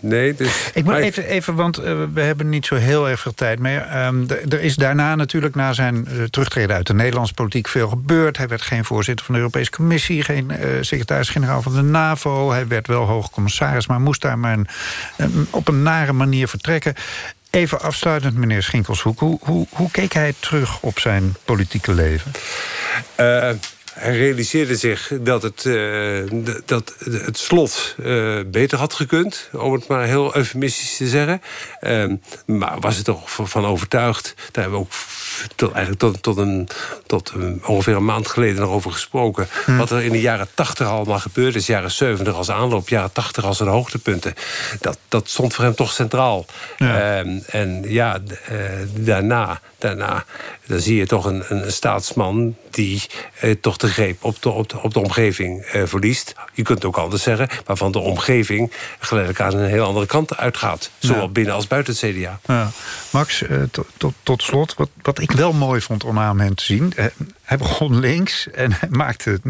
Nee, dus... Ik moet even, even, want we hebben niet zo heel erg veel tijd meer. Ehm, er is daarna natuurlijk na zijn terugtreden uit de Nederlandse politiek veel gebeurd. Hij werd geen voorzitter van de Europese Commissie, geen secretaris-generaal van de NAVO. Hij werd wel hoogcommissaris, maar moest daar maar een, een- op een nare manier vertrekken. Even afsluitend, meneer Schinkelshoek. Hoe, hoe, hoe keek hij terug op zijn politieke leven? Eh, hij realiseerde zich dat het, eh, dat het slot eh, beter had gekund, om het maar heel eufemistisch te zeggen. Ehm, maar was er toch van overtuigd. Daar hebben we ook tot, eigenlijk tot, tot, een, tot een- ongeveer een maand geleden nog over gesproken. Wat er in de jaren 80 allemaal gebeurd is. Jaren 70 als aanloop, jaren 80 als een hoogtepunten. Dat, dat stond voor hem toch centraal. Ehm, en ja, eh, daarna, daarna dan zie je toch een, een staatsman die eh, toch de greep op de, op de, op de omgeving eh, verliest. Je kunt het ook anders zeggen, waarvan de omgeving geleidelijk aan een heel andere kant uitgaat. Zowel Ja. binnen als buiten het CDA. Ja. Max, eh, tot, tot, tot slot, wat, wat ik wel mooi vond om aan hem te zien... eh, hij begon links en hij maakte het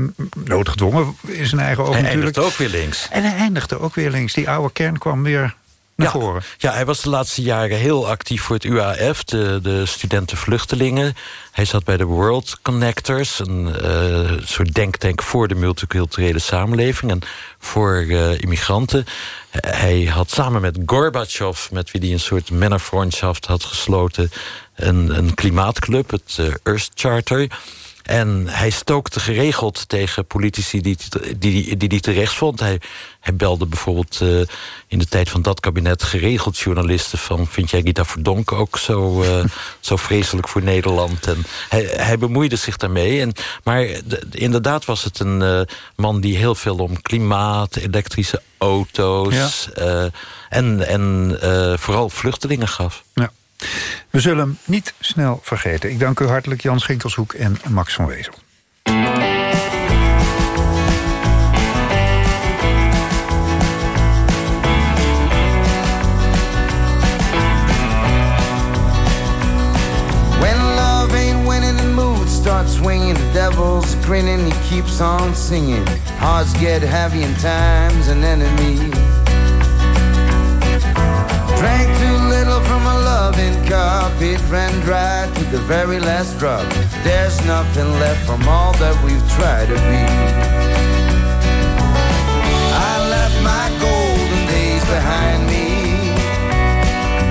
noodgedwongen in zijn eigen ogen Hij natuurlijk. eindigde ook weer links. En hij eindigde ook weer links. Die oude kern kwam weer naar Ja. voren. Ja, hij was de laatste jaren heel actief voor het UAF, de, de studenten-vluchtelingen. Hij zat bij de World Connectors, een eh, soort denktank voor de multiculturele samenleving en voor eh, immigranten. Hij had samen met Gorbachev, met wie hij een soort männerfreundschaft had gesloten, een, een klimaatclub, het eh, Earth Charter. En hij stookte geregeld tegen politici die die, die, die, terecht vond. Hij, hij belde bijvoorbeeld eh, in de tijd van dat kabinet geregeld journalisten van... vind jij Gita Verdonk ook zo, eh, zo vreselijk voor Nederland? En hij, hij bemoeide zich daarmee. En, maar de- inderdaad was het een man die heel veel om klimaat, elektrische auto's... en, en vooral vluchtelingen gaf. Ja. We zullen hem niet snel vergeten. Ik dank u hartelijk Jan Schinkelshoek en Max van Wezel. Swinging, the devil's grinning, he keeps on singing. Hearts get heavy and time's an enemy. Drank too little cup, it ran dry to the very last drop. There's nothing left from all that we've tried to be. I left my golden days behind me.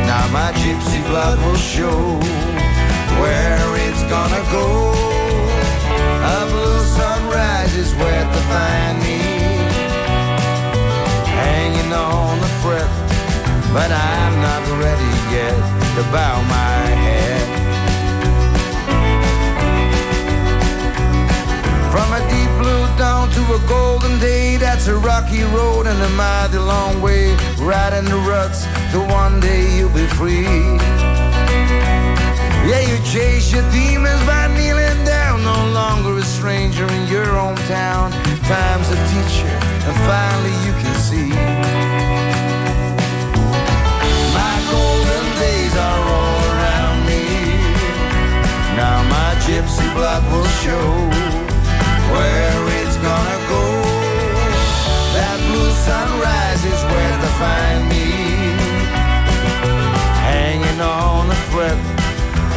Now my gypsy blood will show where it's gonna go. A blue sunrise is where to find me. Hanging on a thread, but I'm not ready yet to bow my head. From a deep blue dawn to a golden day, that's a rocky road and a mighty long way. Riding the ruts till one day you'll be free. Yeah, you chase your demons by kneeling down. No longer a stranger in your hometown. Time's a teacher, and finally you can see. Now my gypsy blood will show where it's gonna go. That blue sunrise is where to find me. Hanging on a thread,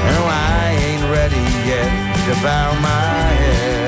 and I ain't ready yet to bow my head.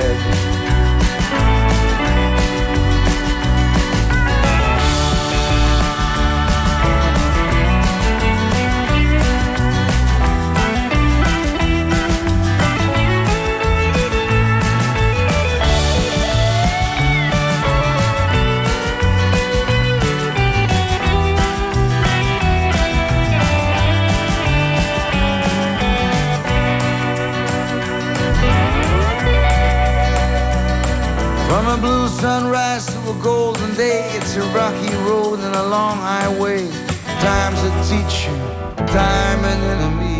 Sunrise to a golden day, it's a rocky road and a long highway. Time's a teacher, time an enemy.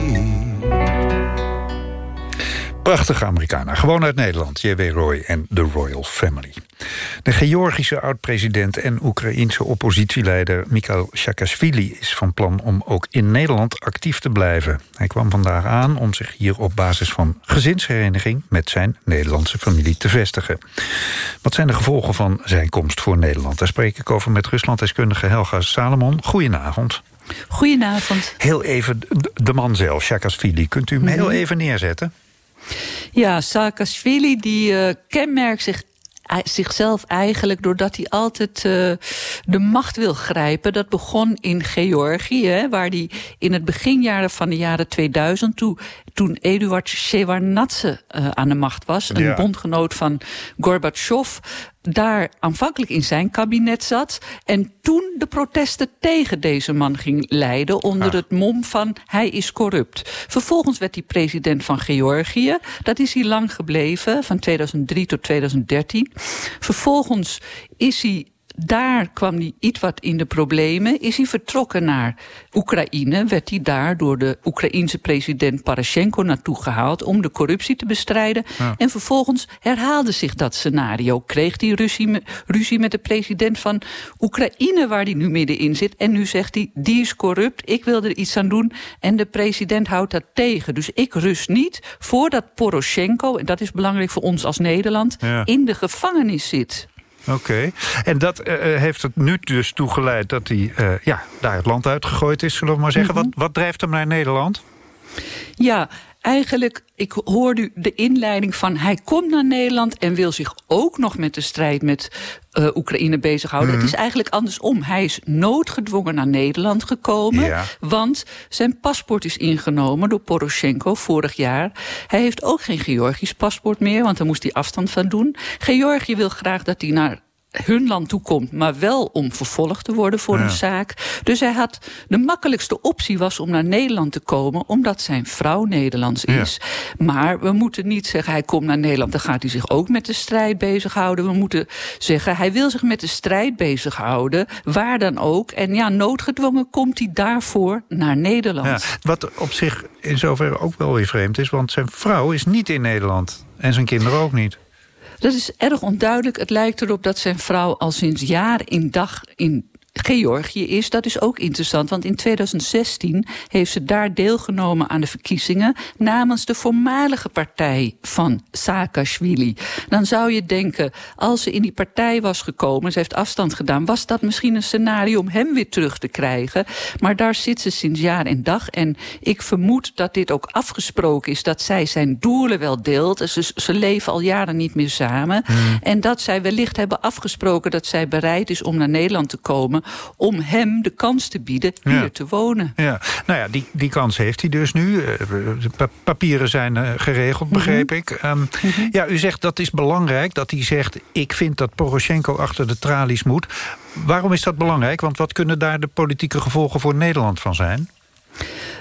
Prachtige Amerikanen, gewoon uit Nederland. J.W. Roy en de Royal Family. De Georgische oud-president en Oekraïense oppositieleider Mikhail Saakashvili is van plan om ook in Nederland actief te blijven. Hij kwam vandaag aan om zich hier op basis van gezinshereniging met zijn Nederlandse familie te vestigen. Wat zijn de gevolgen van zijn komst voor Nederland? Daar spreek ik over met Ruslanddeskundige Helga Salomon. Goedenavond. Goedenavond. Heel even de man zelf, Saakashvili. Kunt u hem heel even neerzetten? Ja, Saakashvili die uh, kenmerkt zich zichzelf eigenlijk doordat hij altijd uh, de macht wil grijpen. Dat begon in Georgië, hè, waar hij in het beginjaren van de jaren 2000... Toe, toen Eduard Shevardnadze uh, aan de macht was, een ja. bondgenoot van Gorbachev daar aanvankelijk in zijn kabinet zat... en toen de protesten tegen deze man ging leiden... onder ah. het mom van hij is corrupt. Vervolgens werd hij president van Georgië. Dat is hij lang gebleven, van 2003 tot 2013. Vervolgens is hij daar kwam hij iets wat in de problemen. Is hij vertrokken naar Oekraïne. Werd hij daar door de Oekraïense president Parashenko naartoe gehaald... om de corruptie te bestrijden. Ja. En vervolgens herhaalde zich dat scenario. Kreeg hij ruzie, ruzie met de president van Oekraïne... waar hij nu middenin zit. En nu zegt hij, die is corrupt, ik wil er iets aan doen. En de president houdt dat tegen. Dus ik rust niet voordat Poroshenko... en dat is belangrijk voor ons als Nederland... Ja. in de gevangenis zit. Oké, okay. en dat uh, heeft het nu dus toegeleid dat hij uh, ja, daar het land uitgegooid is, zullen we maar zeggen. Mm -hmm. wat, wat drijft hem naar Nederland? Ja, eigenlijk, ik hoorde de inleiding van... hij komt naar Nederland en wil zich ook nog met de strijd met uh, Oekraïne bezighouden. Mm -hmm. Het is eigenlijk andersom. Hij is noodgedwongen naar Nederland gekomen... Ja. want zijn paspoort is ingenomen door Poroshenko vorig jaar. Hij heeft ook geen Georgisch paspoort meer... want daar moest hij afstand van doen. Georgië wil graag dat hij naar hun land toekomt, maar wel om vervolgd te worden voor ja. een zaak. Dus hij had de makkelijkste optie was om naar Nederland te komen, omdat zijn vrouw Nederlands is. Ja. Maar we moeten niet zeggen hij komt naar Nederland, dan gaat hij zich ook met de strijd bezighouden. We moeten zeggen hij wil zich met de strijd bezighouden, waar dan ook. En ja, noodgedwongen komt hij daarvoor naar Nederland. Ja, wat op zich in zoverre ook wel weer vreemd is, want zijn vrouw is niet in Nederland en zijn kinderen ook niet. Dat is erg onduidelijk. Het lijkt erop dat zijn vrouw al sinds jaar in dag in Georgië is. Dat is ook interessant, want in 2016 heeft ze daar deelgenomen aan de verkiezingen namens de voormalige partij van Saakashvili. Dan zou je denken, als ze in die partij was gekomen, ze heeft afstand gedaan, was dat misschien een scenario om hem weer terug te krijgen. Maar daar zit ze sinds jaar en dag en ik vermoed dat dit ook afgesproken is, dat zij zijn doelen wel deelt. Ze, ze leven al jaren niet meer samen. Hmm. En dat zij wellicht hebben afgesproken dat zij bereid is om naar Nederland te komen om hem de kans te bieden hier ja. te wonen. Ja, nou ja, die, die kans heeft hij dus nu. De papieren zijn uh, geregeld, begreep mm -hmm. ik. Um, mm -hmm. Ja, u zegt dat is belangrijk, dat hij zegt... ik vind dat Poroshenko achter de tralies moet. Waarom is dat belangrijk? Want wat kunnen daar de politieke gevolgen voor Nederland van zijn?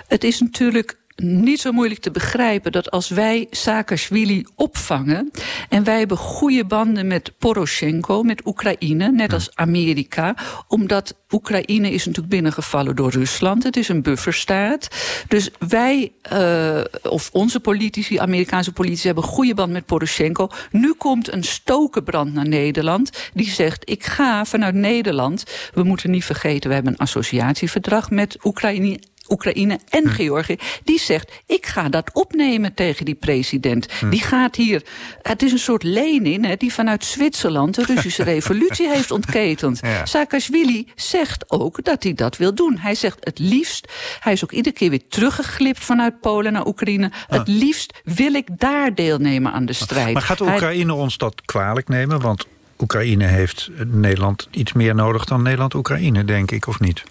Het is natuurlijk niet zo moeilijk te begrijpen dat als wij Saakashvili opvangen... en wij hebben goede banden met Poroshenko, met Oekraïne... net als Amerika, omdat Oekraïne is natuurlijk binnengevallen door Rusland. Het is een bufferstaat. Dus wij, uh, of onze politici, Amerikaanse politici... hebben goede band met Poroshenko. Nu komt een stokenbrand naar Nederland. Die zegt, ik ga vanuit Nederland... we moeten niet vergeten, we hebben een associatieverdrag met Oekraïne Oekraïne en hm. Georgië, die zegt... ik ga dat opnemen tegen die president. Hm. Die gaat hier... Het is een soort Lenin hè, die vanuit Zwitserland... de Russische revolutie heeft ontketend. Saakashvili zegt ook dat hij dat wil doen. Hij zegt het liefst... hij is ook iedere keer weer teruggeglipt vanuit Polen naar Oekraïne. Het liefst wil ik daar deelnemen aan de strijd. Maar gaat Oekraïne ons dat kwalijk nemen? Want Oekraïne heeft Nederland iets meer nodig dan Nederland-Oekraïne, denk ik, of niet?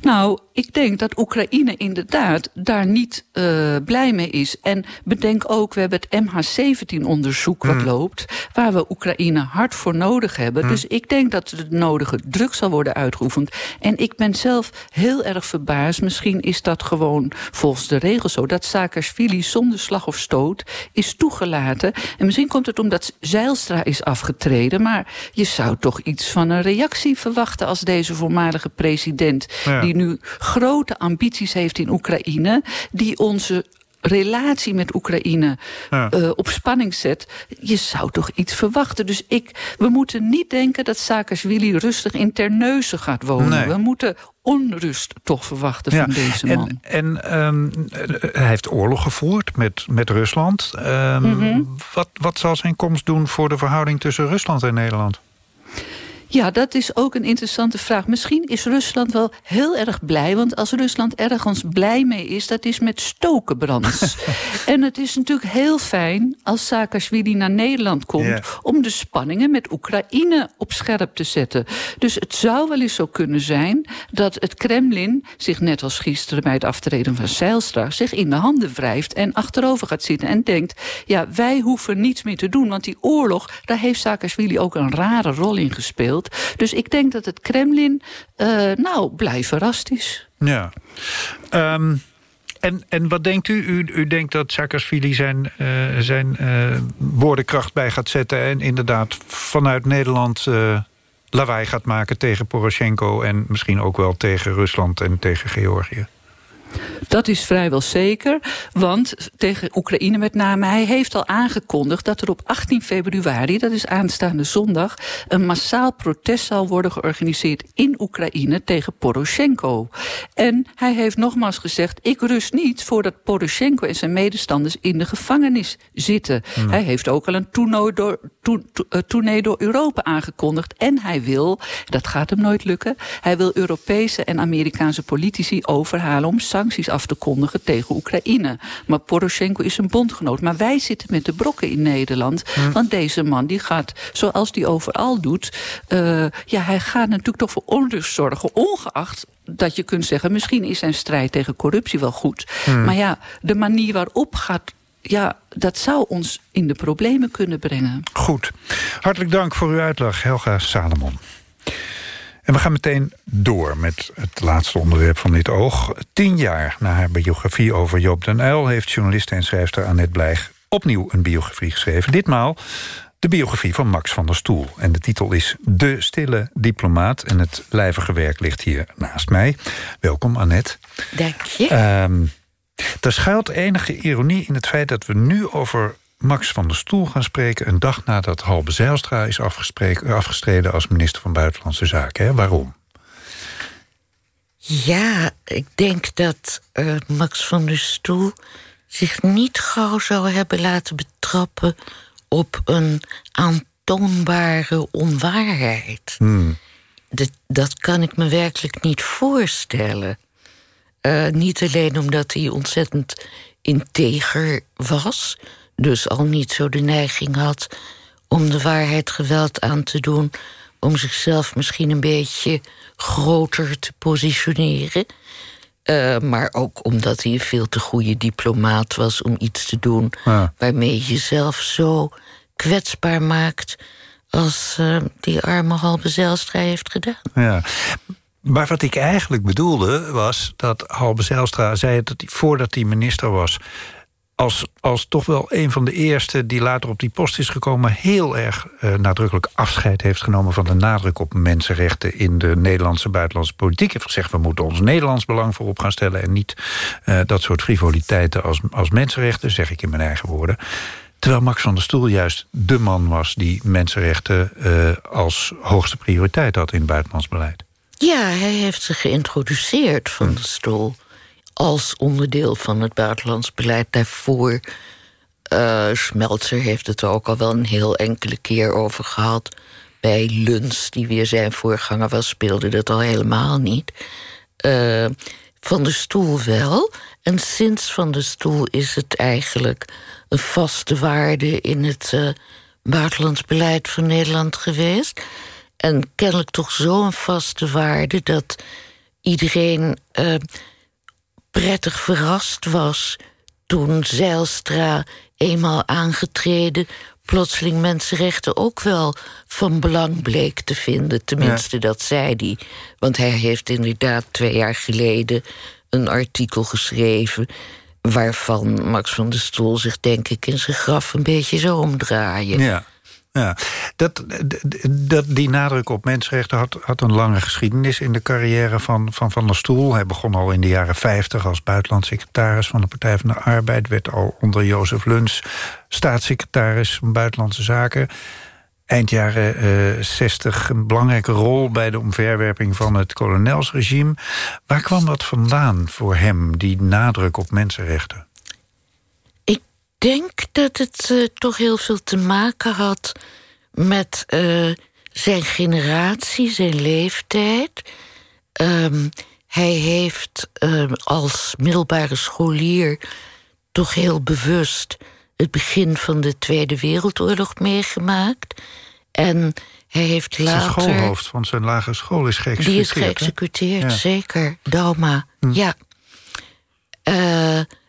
Nou, ik denk dat Oekraïne inderdaad daar niet uh, blij mee is. En bedenk ook, we hebben het MH17-onderzoek wat hmm. loopt... waar we Oekraïne hard voor nodig hebben. Hmm. Dus ik denk dat de nodige druk zal worden uitgeoefend. En ik ben zelf heel erg verbaasd. Misschien is dat gewoon volgens de regels zo... dat Saakashvili zonder slag of stoot is toegelaten. En misschien komt het omdat Zeilstra is afgetreden. Maar je zou toch iets van een reactie verwachten... als deze voormalige president, die nu grote ambities heeft in Oekraïne... die onze relatie met Oekraïne ja. uh, op spanning zet... je zou toch iets verwachten. Dus ik, we moeten niet denken dat Saakashvili rustig in Terneuzen gaat wonen. We moeten onrust toch verwachten van deze man. En, en um, hij heeft oorlog gevoerd met, met Rusland. Um, mm -hmm. wat, wat zal zijn komst doen voor de verhouding tussen Rusland en Nederland? Ja, dat is ook een interessante vraag. Misschien is Rusland wel heel erg blij. Want als Rusland ergens blij mee is, dat is met stokenbrands. en het is natuurlijk heel fijn als Saakashvili naar Nederland komt... om de spanningen met Oekraïne op scherp te zetten. Dus het zou wel eens zo kunnen zijn dat het Kremlin... zich net als gisteren bij het aftreden van Zijlstra... zich in de handen wrijft en achterover gaat zitten en denkt... ja, wij hoeven niets meer te doen, want die oorlog... daar heeft Saakashvili ook een rare rol in gespeeld. Dus ik denk dat het Kremlin, uh, nou, blij verrast is. Ja. Um, en, en wat denkt u? U, u denkt dat Saakashvili zijn, uh, zijn uh, woordenkracht bij gaat zetten... en inderdaad vanuit Nederland lawaai gaat maken tegen Poroshenko... en misschien ook wel tegen Rusland en tegen Georgië? Dat is vrijwel zeker, want tegen Oekraïne met name... hij heeft al aangekondigd dat er op 18 februari, dat is aanstaande zondag... een massaal protest zal worden georganiseerd in Oekraïne tegen Poroshenko. En hij heeft nogmaals gezegd, ik rust niet voordat Poroshenko en zijn medestanders in de gevangenis zitten. Hmm. Hij heeft ook al een toernooi door, to, eh, tournee door Europa aangekondigd. En hij wil, dat gaat hem nooit lukken... hij wil Europese en Amerikaanse politici overhalen om sancties af te kondigen tegen Oekraïne. Maar Poroshenko is een bondgenoot. Maar wij zitten met de brokken in Nederland. Hm. Want deze man die gaat, zoals die overal doet... Uh, ja, hij gaat natuurlijk toch voor onrust zorgen. Ongeacht dat je kunt zeggen... misschien is zijn strijd tegen corruptie wel goed. Hm. Maar ja, de manier waarop gaat ja, dat zou ons in de problemen kunnen brengen. Goed. Hartelijk dank voor uw uitleg, Helga Salomon. En we gaan meteen door met het laatste onderwerp van dit oog. Tien jaar na haar biografie over Joop den Uyl... heeft journaliste en schrijfster Annette Blijg opnieuw een biografie geschreven. Ditmaal de biografie van Max van der Stoel. En de titel is De Stille Diplomaat. En het lijvige werk ligt hier naast mij. Welkom, Annette. Dank je. Um, er schuilt enige ironie in het feit dat we nu over Max van der Stoel gaan spreken... een dag nadat Halbe Zijlstra is afgestreden als minister van Buitenlandse Zaken. Hè? Waarom? Ja, ik denk dat uh, Max van der Stoel zich niet gauw zou hebben laten betrappen... op een aantoonbare onwaarheid. Hmm. Dat, dat kan ik me werkelijk niet voorstellen. Uh, niet alleen omdat hij ontzettend integer was dus al niet zo de neiging had om de waarheid geweld aan te doen... om zichzelf misschien een beetje groter te positioneren... Uh, maar ook omdat hij een veel te goede diplomaat was om iets te doen... waarmee je jezelf zo kwetsbaar maakt als uh, die arme halve Zijlstra heeft gedaan. Ja. Maar wat ik eigenlijk bedoelde was dat Halbe Zijlstra zei... dat hij voordat hij minister was als, als toch wel een van de eerste die later op die post is gekomen... heel erg uh, nadrukkelijk afscheid heeft genomen van de nadruk op mensenrechten... in de Nederlandse buitenlandse politiek. Heeft gezegd, we moeten ons Nederlands belang voorop gaan stellen... en niet uh, dat soort frivoliteiten als, als mensenrechten, zeg ik in mijn eigen woorden. Terwijl Max van der Stoel juist de man was... die mensenrechten uh, als hoogste prioriteit had in buitenlands beleid. Ja, hij heeft zich geïntroduceerd, Van der Stoel als onderdeel van het buitenlands beleid. Daarvoor, uh, Smeltzer heeft het er ook al wel een heel enkele keer over gehad. Bij Luns, die weer zijn voorganger was, speelde dat al helemaal niet. Uh, van de Stoel wel. En sinds Van de Stoel is het eigenlijk een vaste waarde in het uh, buitenlands beleid van Nederland geweest. En kennelijk toch zo'n vaste waarde dat iedereen prettig verrast was toen Zijlstra eenmaal aangetreden plotseling mensenrechten ook wel van belang bleek te vinden. Tenminste, ja. dat zei hij. Want hij heeft inderdaad twee jaar geleden een artikel geschreven... waarvan Max van der Stoel zich denk ik in zijn graf een beetje zo omdraaien. Ja. Ja, dat, dat, die nadruk op mensenrechten had, had een lange geschiedenis... in de carrière van Van, van der Stoel. Hij begon al in de jaren 50 als buitenlandssecretaris... van de Partij van de Arbeid, werd al onder Jozef Luns... staatssecretaris van Buitenlandse Zaken. Eind jaren uh, 60 een belangrijke rol bij de omverwerping van het kolonelsregime. Waar kwam dat vandaan voor hem, die nadruk op mensenrechten? Denk dat het uh, toch heel veel te maken had met uh, zijn generatie, zijn leeftijd. Um, hij heeft uh, als middelbare scholier toch heel bewust het begin van de Tweede Wereldoorlog meegemaakt. En hij heeft later... Het schoolhoofd van zijn lagere school is geëxecuteerd. Die is geëxecuteerd, ja. zeker. Dauma, hm. ja.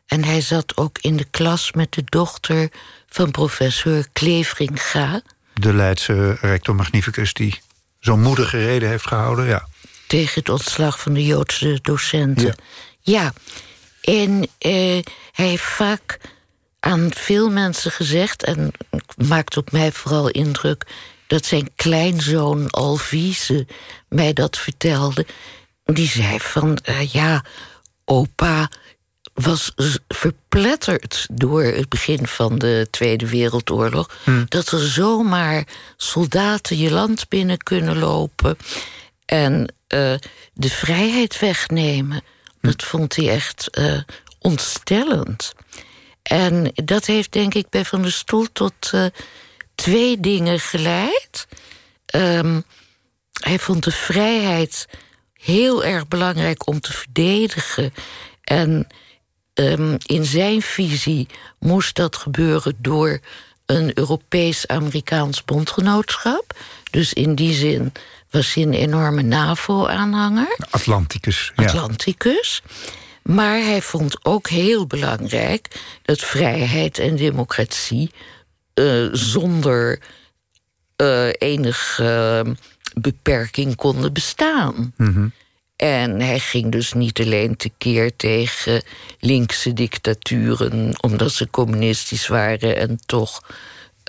En hij zat ook in de klas met de dochter van professor Kleveringa. De Leidse rector magnificus die zo'n moedige reden heeft gehouden, ja. Tegen het ontslag van de Joodse docenten. Ja, ja. en uh, hij heeft vaak aan veel mensen gezegd... en maakt op mij vooral indruk... dat zijn kleinzoon Alvise mij dat vertelde. Die zei van, uh, ja, opa was verpletterd door het begin van de Tweede Wereldoorlog. Hmm. Dat er zomaar soldaten je land binnen kunnen lopen en uh, de vrijheid wegnemen. Hmm. Dat vond hij echt uh, ontstellend. En dat heeft denk ik bij Van der Stoel tot uh, twee dingen geleid. Um, hij vond de vrijheid heel erg belangrijk om te verdedigen. En um, in zijn visie moest dat gebeuren door een Europees-Amerikaans bondgenootschap. Dus in die zin was hij een enorme NAVO-aanhanger. Atlanticus. Ja. Atlanticus. Maar hij vond ook heel belangrijk dat vrijheid en democratie uh, zonder uh, enige uh, beperking konden bestaan. Mm -hmm. En hij ging dus niet alleen tekeer tegen linkse dictaturen... omdat ze communistisch waren en toch,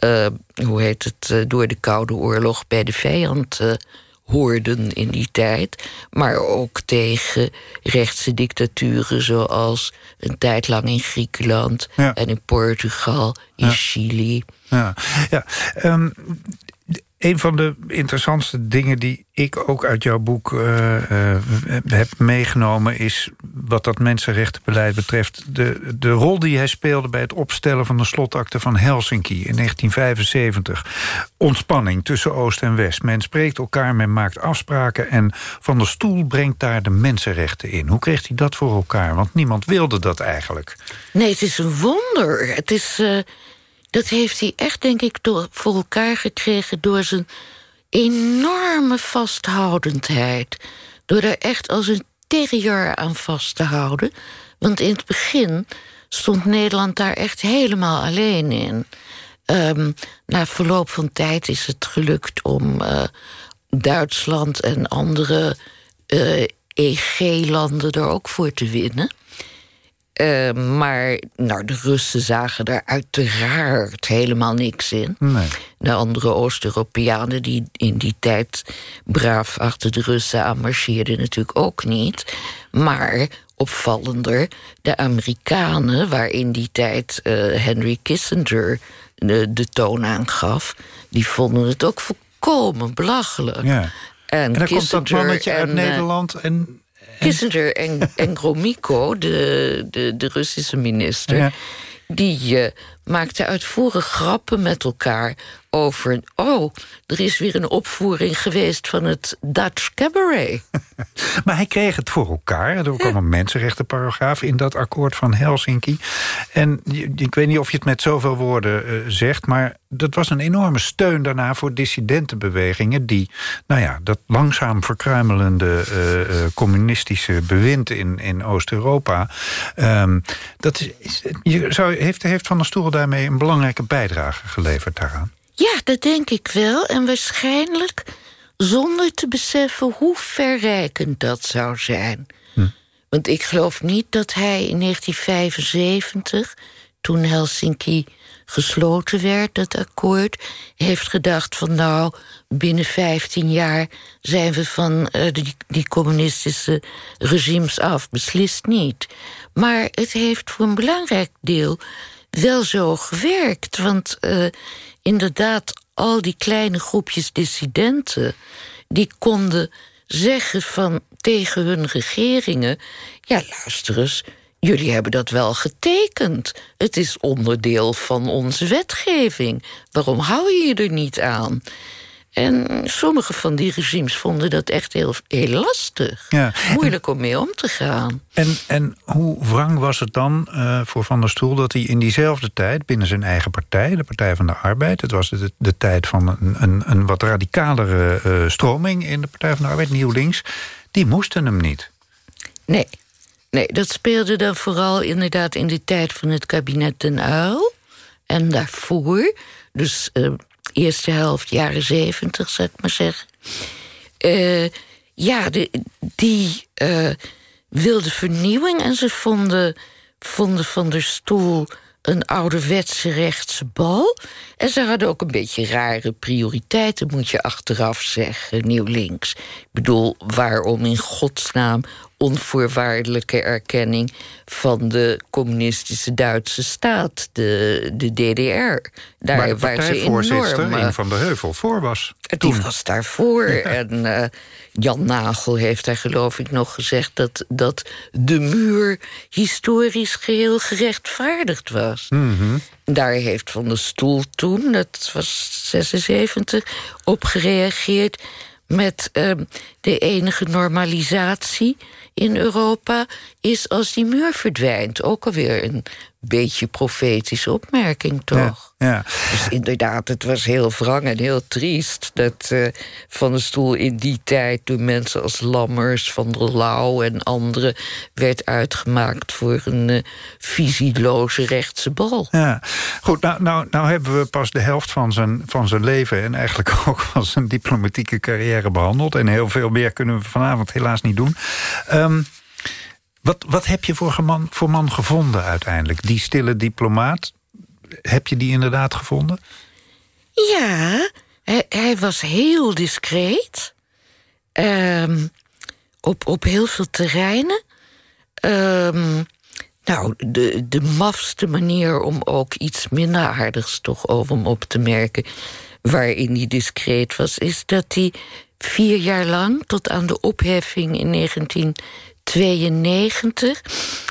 uh, hoe heet het... Uh, door de Koude Oorlog bij de vijand uh, hoorden in die tijd... maar ook tegen rechtse dictaturen zoals een tijd lang in Griekenland... Ja. en in Portugal, in ja. Chili. Ja, ja. Um, een van de interessantste dingen die ik ook uit jouw boek uh, uh, heb meegenomen... is wat dat mensenrechtenbeleid betreft... De, de rol die hij speelde bij het opstellen van de slotakte van Helsinki in 1975. Ontspanning tussen Oost en West. Men spreekt elkaar, men maakt afspraken... en Van der Stoel brengt daar de mensenrechten in. Hoe kreeg hij dat voor elkaar? Want niemand wilde dat eigenlijk. Nee, het is een wonder. Het is... Uh dat heeft hij echt, denk ik, voor elkaar gekregen... door zijn enorme vasthoudendheid. Door er echt als een terrier aan vast te houden. Want in het begin stond Nederland daar echt helemaal alleen in. Um, na verloop van tijd is het gelukt om uh, Duitsland en andere eh, EG-landen er ook voor te winnen. Eh, maar nou, de Russen zagen daar uiteraard helemaal niks in. Nee. De andere Oost-Europeanen die in die tijd braaf achter de Russen aanmarcheerden natuurlijk ook niet. Maar opvallender, de Amerikanen, waar in die tijd eh, Henry Kissinger de, de toon aangaf, die vonden het ook volkomen belachelijk. Ja. En, En dan komt dat Kissinger mannetje uit en, eh, Nederland en... Kissinger en, en Gromyko, de, de, de Russische minister... Ja. die eh, maakten uitvoerig grappen met elkaar over... oh, er is weer een opvoering geweest van het Dutch Cabaret. Maar hij kreeg het voor elkaar. Er kwam een mensenrechtenparagraaf in dat akkoord van Helsinki. En ik weet niet of je het met zoveel woorden eh, zegt... maar dat was een enorme steun daarna voor dissidentenbewegingen... die, nou ja, dat langzaam verkruimelende eh, eh, communistische bewind in, in Oost-Europa... ehm, dat is- je zou, heeft, heeft Van der Stoel daarmee een belangrijke bijdrage geleverd daaraan? Ja, dat denk ik wel. En waarschijnlijk zonder te beseffen hoe verrijkend dat zou zijn. Want ik geloof niet dat hij in 1975, toen Helsinki gesloten werd, dat akkoord, heeft gedacht van nou, binnen 15 jaar zijn we van eh, die, die communistische regimes af. Beslist niet. Maar het heeft voor een belangrijk deel wel zo gewerkt. Want eh, inderdaad, al die kleine groepjes dissidenten... die konden zeggen van tegen hun regeringen... ja, luister eens, jullie hebben dat wel getekend. Het is onderdeel van onze wetgeving. Waarom hou je je er niet aan? En sommige van die regimes vonden dat echt heel, heel lastig. Ja. Moeilijk om mee om te gaan. En, en hoe wrang was het dan eh, voor Van der Stoel... dat hij in diezelfde tijd binnen zijn eigen partij... de Partij van de Arbeid... het was de, de tijd van een, een, een wat radicalere eh, stroming... in de Partij van de Arbeid, Nieuw Links... die moesten hem niet. Nee. nee, dat speelde dan vooral inderdaad in de tijd van het kabinet Den Uil. En daarvoor, dus eh, eerste helft jaren zeventig, zou ik maar zeggen. Eh, ja, de, die eh, wilde vernieuwing en ze vonden, vonden Van der Stoel een ouderwetse rechtse bal. En ze hadden ook een beetje rare prioriteiten, moet je achteraf zeggen, Nieuw Links. Ik bedoel, waarom in godsnaam onvoorwaardelijke erkenning van de communistische Duitse staat, de, de DDR. Daar waar de partijvoorzitter enorm, in Van der Heuvel voor was. die was daarvoor. En eh, Jan Nagel heeft daar geloof ik nog gezegd... Dat, dat de muur historisch geheel gerechtvaardigd was. Mhm. Daar heeft Van der Stoel toen, dat was 76, op gereageerd... met ehm, de enige normalisatie in Europa is als die muur verdwijnt. Ook alweer een beetje profetische opmerking, toch? Ja. Dus inderdaad, het was heel wrang en heel triest... dat eh, Van der Stoel in die tijd door mensen als Lammers... Van der Lauw en anderen werd uitgemaakt... voor een eh, visieloze rechtse bal. Ja, goed. Nou, nou, nou hebben we pas de helft van zijn, van zijn leven... en eigenlijk ook van zijn diplomatieke carrière behandeld. En heel veel meer kunnen we vanavond helaas niet doen. Ehm, wat, wat heb je voor man, voor man gevonden uiteindelijk? Die stille diplomaat, heb je die inderdaad gevonden? Ja, hij, hij was heel discreet. Ehm, op, op heel veel terreinen. Ehm, nou, de, de mafste manier om ook iets minder aardigs toch over hem op te merken... waarin hij discreet was, is dat hij vier jaar lang... tot aan de opheffing in 1992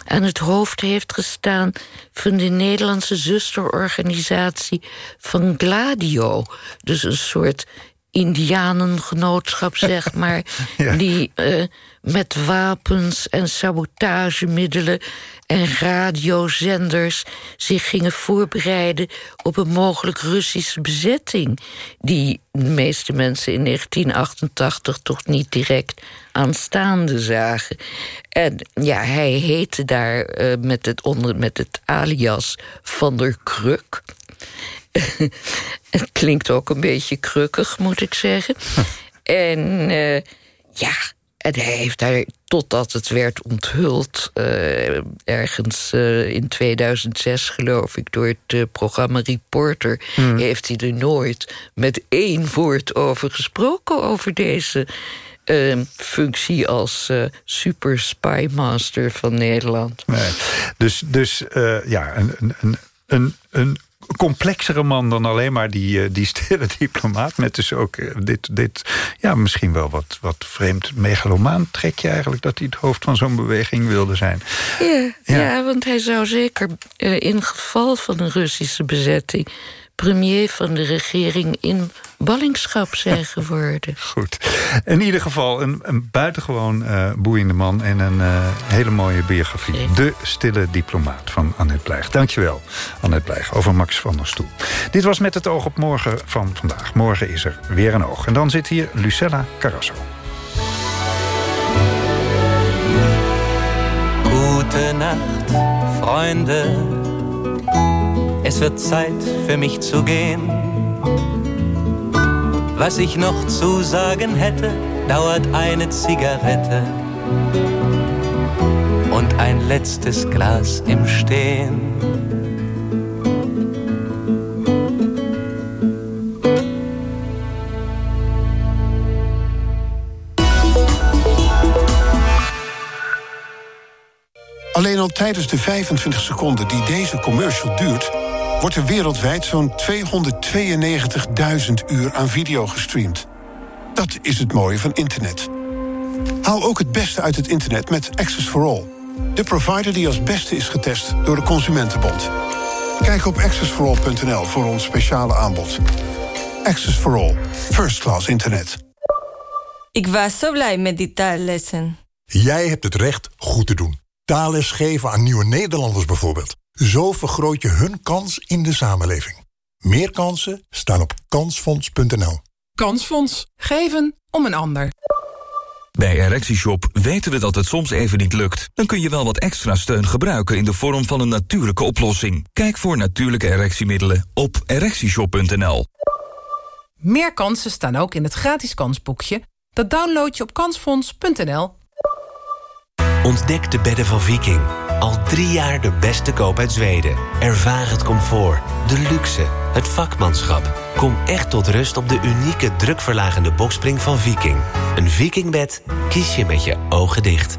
aan het hoofd heeft gestaan... van de Nederlandse zusterorganisatie van Gladio. Dus een soort indianengenootschap, zeg maar... Ja. die eh, met wapens en sabotagemiddelen en radiozenders... zich gingen voorbereiden op een mogelijk Russische bezetting... die de meeste mensen in 1988 toch niet direct aanstaande zagen. En ja, hij heette daar eh, met, het onder, met het alias Van der Kruk... Het klinkt ook een beetje krukkig, moet ik zeggen. En eh, ja, En hij heeft daar, totdat het werd onthuld... Uh, ergens uh, in 2006, geloof ik, door het uh, programma Reporter... Mm. heeft hij er nooit met één woord over gesproken... over deze functie als super spy master van Nederland. Nee. Dus, dus ja, een, een, een, een complexere man dan alleen maar die, uh, die stille diplomaat. Met dus ook uh, dit, dit, ja, misschien wel wat, wat vreemd megalomaan trekje eigenlijk... dat hij het hoofd van zo'n beweging wilde zijn. Ja, ja. ja want hij zou zeker uh, in geval van een Russische bezetting premier van de regering in ballingschap zijn geworden. Goed. In ieder geval een, een buitengewoon uh, boeiende man... en een uh, hele mooie biografie. Nee. De stille diplomaat van Annette Blijg. Dankjewel, Annette Blijg, over Max van der Stoel. Dit was Met het oog op morgen van vandaag. Morgen is er weer een oog. En dan zit hier Lucella Carrasso. Gute Nacht, Freunde. Es wird Zeit für mich zu gehen. Was ich noch zu sagen hätte, dauert eine Zigarette und ein letztes Glas im Stehen. Alleen al tijdens de 25 seconden die deze commercial duurt wordt er wereldwijd zo'n 292.000 uur aan video gestreamd. Dat is het mooie van internet. Haal ook het beste uit het internet met Access for All. De provider die als beste is getest door de Consumentenbond. Kijk op accessforall.nl voor ons speciale aanbod. Access for All. First class internet. Ik was zo blij met die taallessen. Jij hebt het recht goed te doen. Taalles geven aan nieuwe Nederlanders bijvoorbeeld. Zo vergroot je hun kans in de samenleving. Meer kansen staan op kansfonds.nl. Kansfonds. Geven om een ander. Bij ErectieShop weten we dat het soms even niet lukt. Dan kun je wel wat extra steun gebruiken in de vorm van een natuurlijke oplossing. Kijk voor natuurlijke erectiemiddelen op ErectieShop.nl. Meer kansen staan ook in het gratis kansboekje. Dat download je op kansfonds.nl. Ontdek de bedden van Viking. Al drie jaar de beste koop uit Zweden. Ervaar het comfort, de luxe, het vakmanschap. Kom echt tot rust op de unieke drukverlagende bokspring van Viking. Een Vikingbed kies je met je ogen dicht.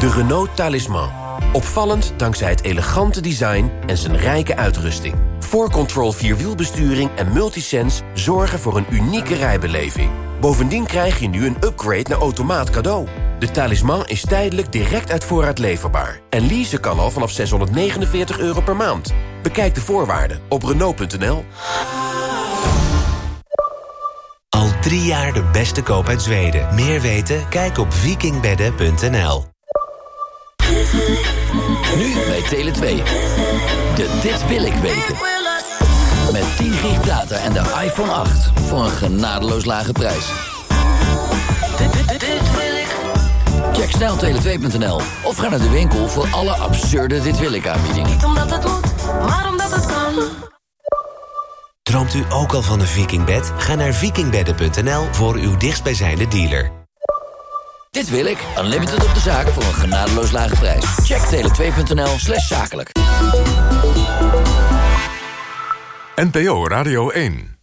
De Renault Talisman. Opvallend dankzij het elegante design en zijn rijke uitrusting. 4Control Vierwielbesturing en Multisense zorgen voor een unieke rijbeleving. Bovendien krijg je nu een upgrade naar automaat cadeau. De talisman is tijdelijk direct uit voorraad leverbaar. En leasen kan al vanaf 649 euro per maand. Bekijk de voorwaarden op Renault.nl. Al drie jaar de beste koop uit Zweden. Meer weten? Kijk op vikingbedden.nl. Nu bij Tele2. De Dit Wil Ik weten. Met 10 gig data en de iPhone 8 voor een genadeloos lage prijs. Check snel tele2.nl of ga naar de winkel voor alle absurde Dit Wil Ik aanbiedingen. Niet omdat het moet, maar omdat het kan. Droomt u ook al van een vikingbed? Ga naar vikingbedden.nl voor uw dichtstbijzijnde dealer. Dit wil ik. Unlimited op de zaak voor een genadeloos lage prijs. Check tele2.nl slash zakelijk. NPO Radio 1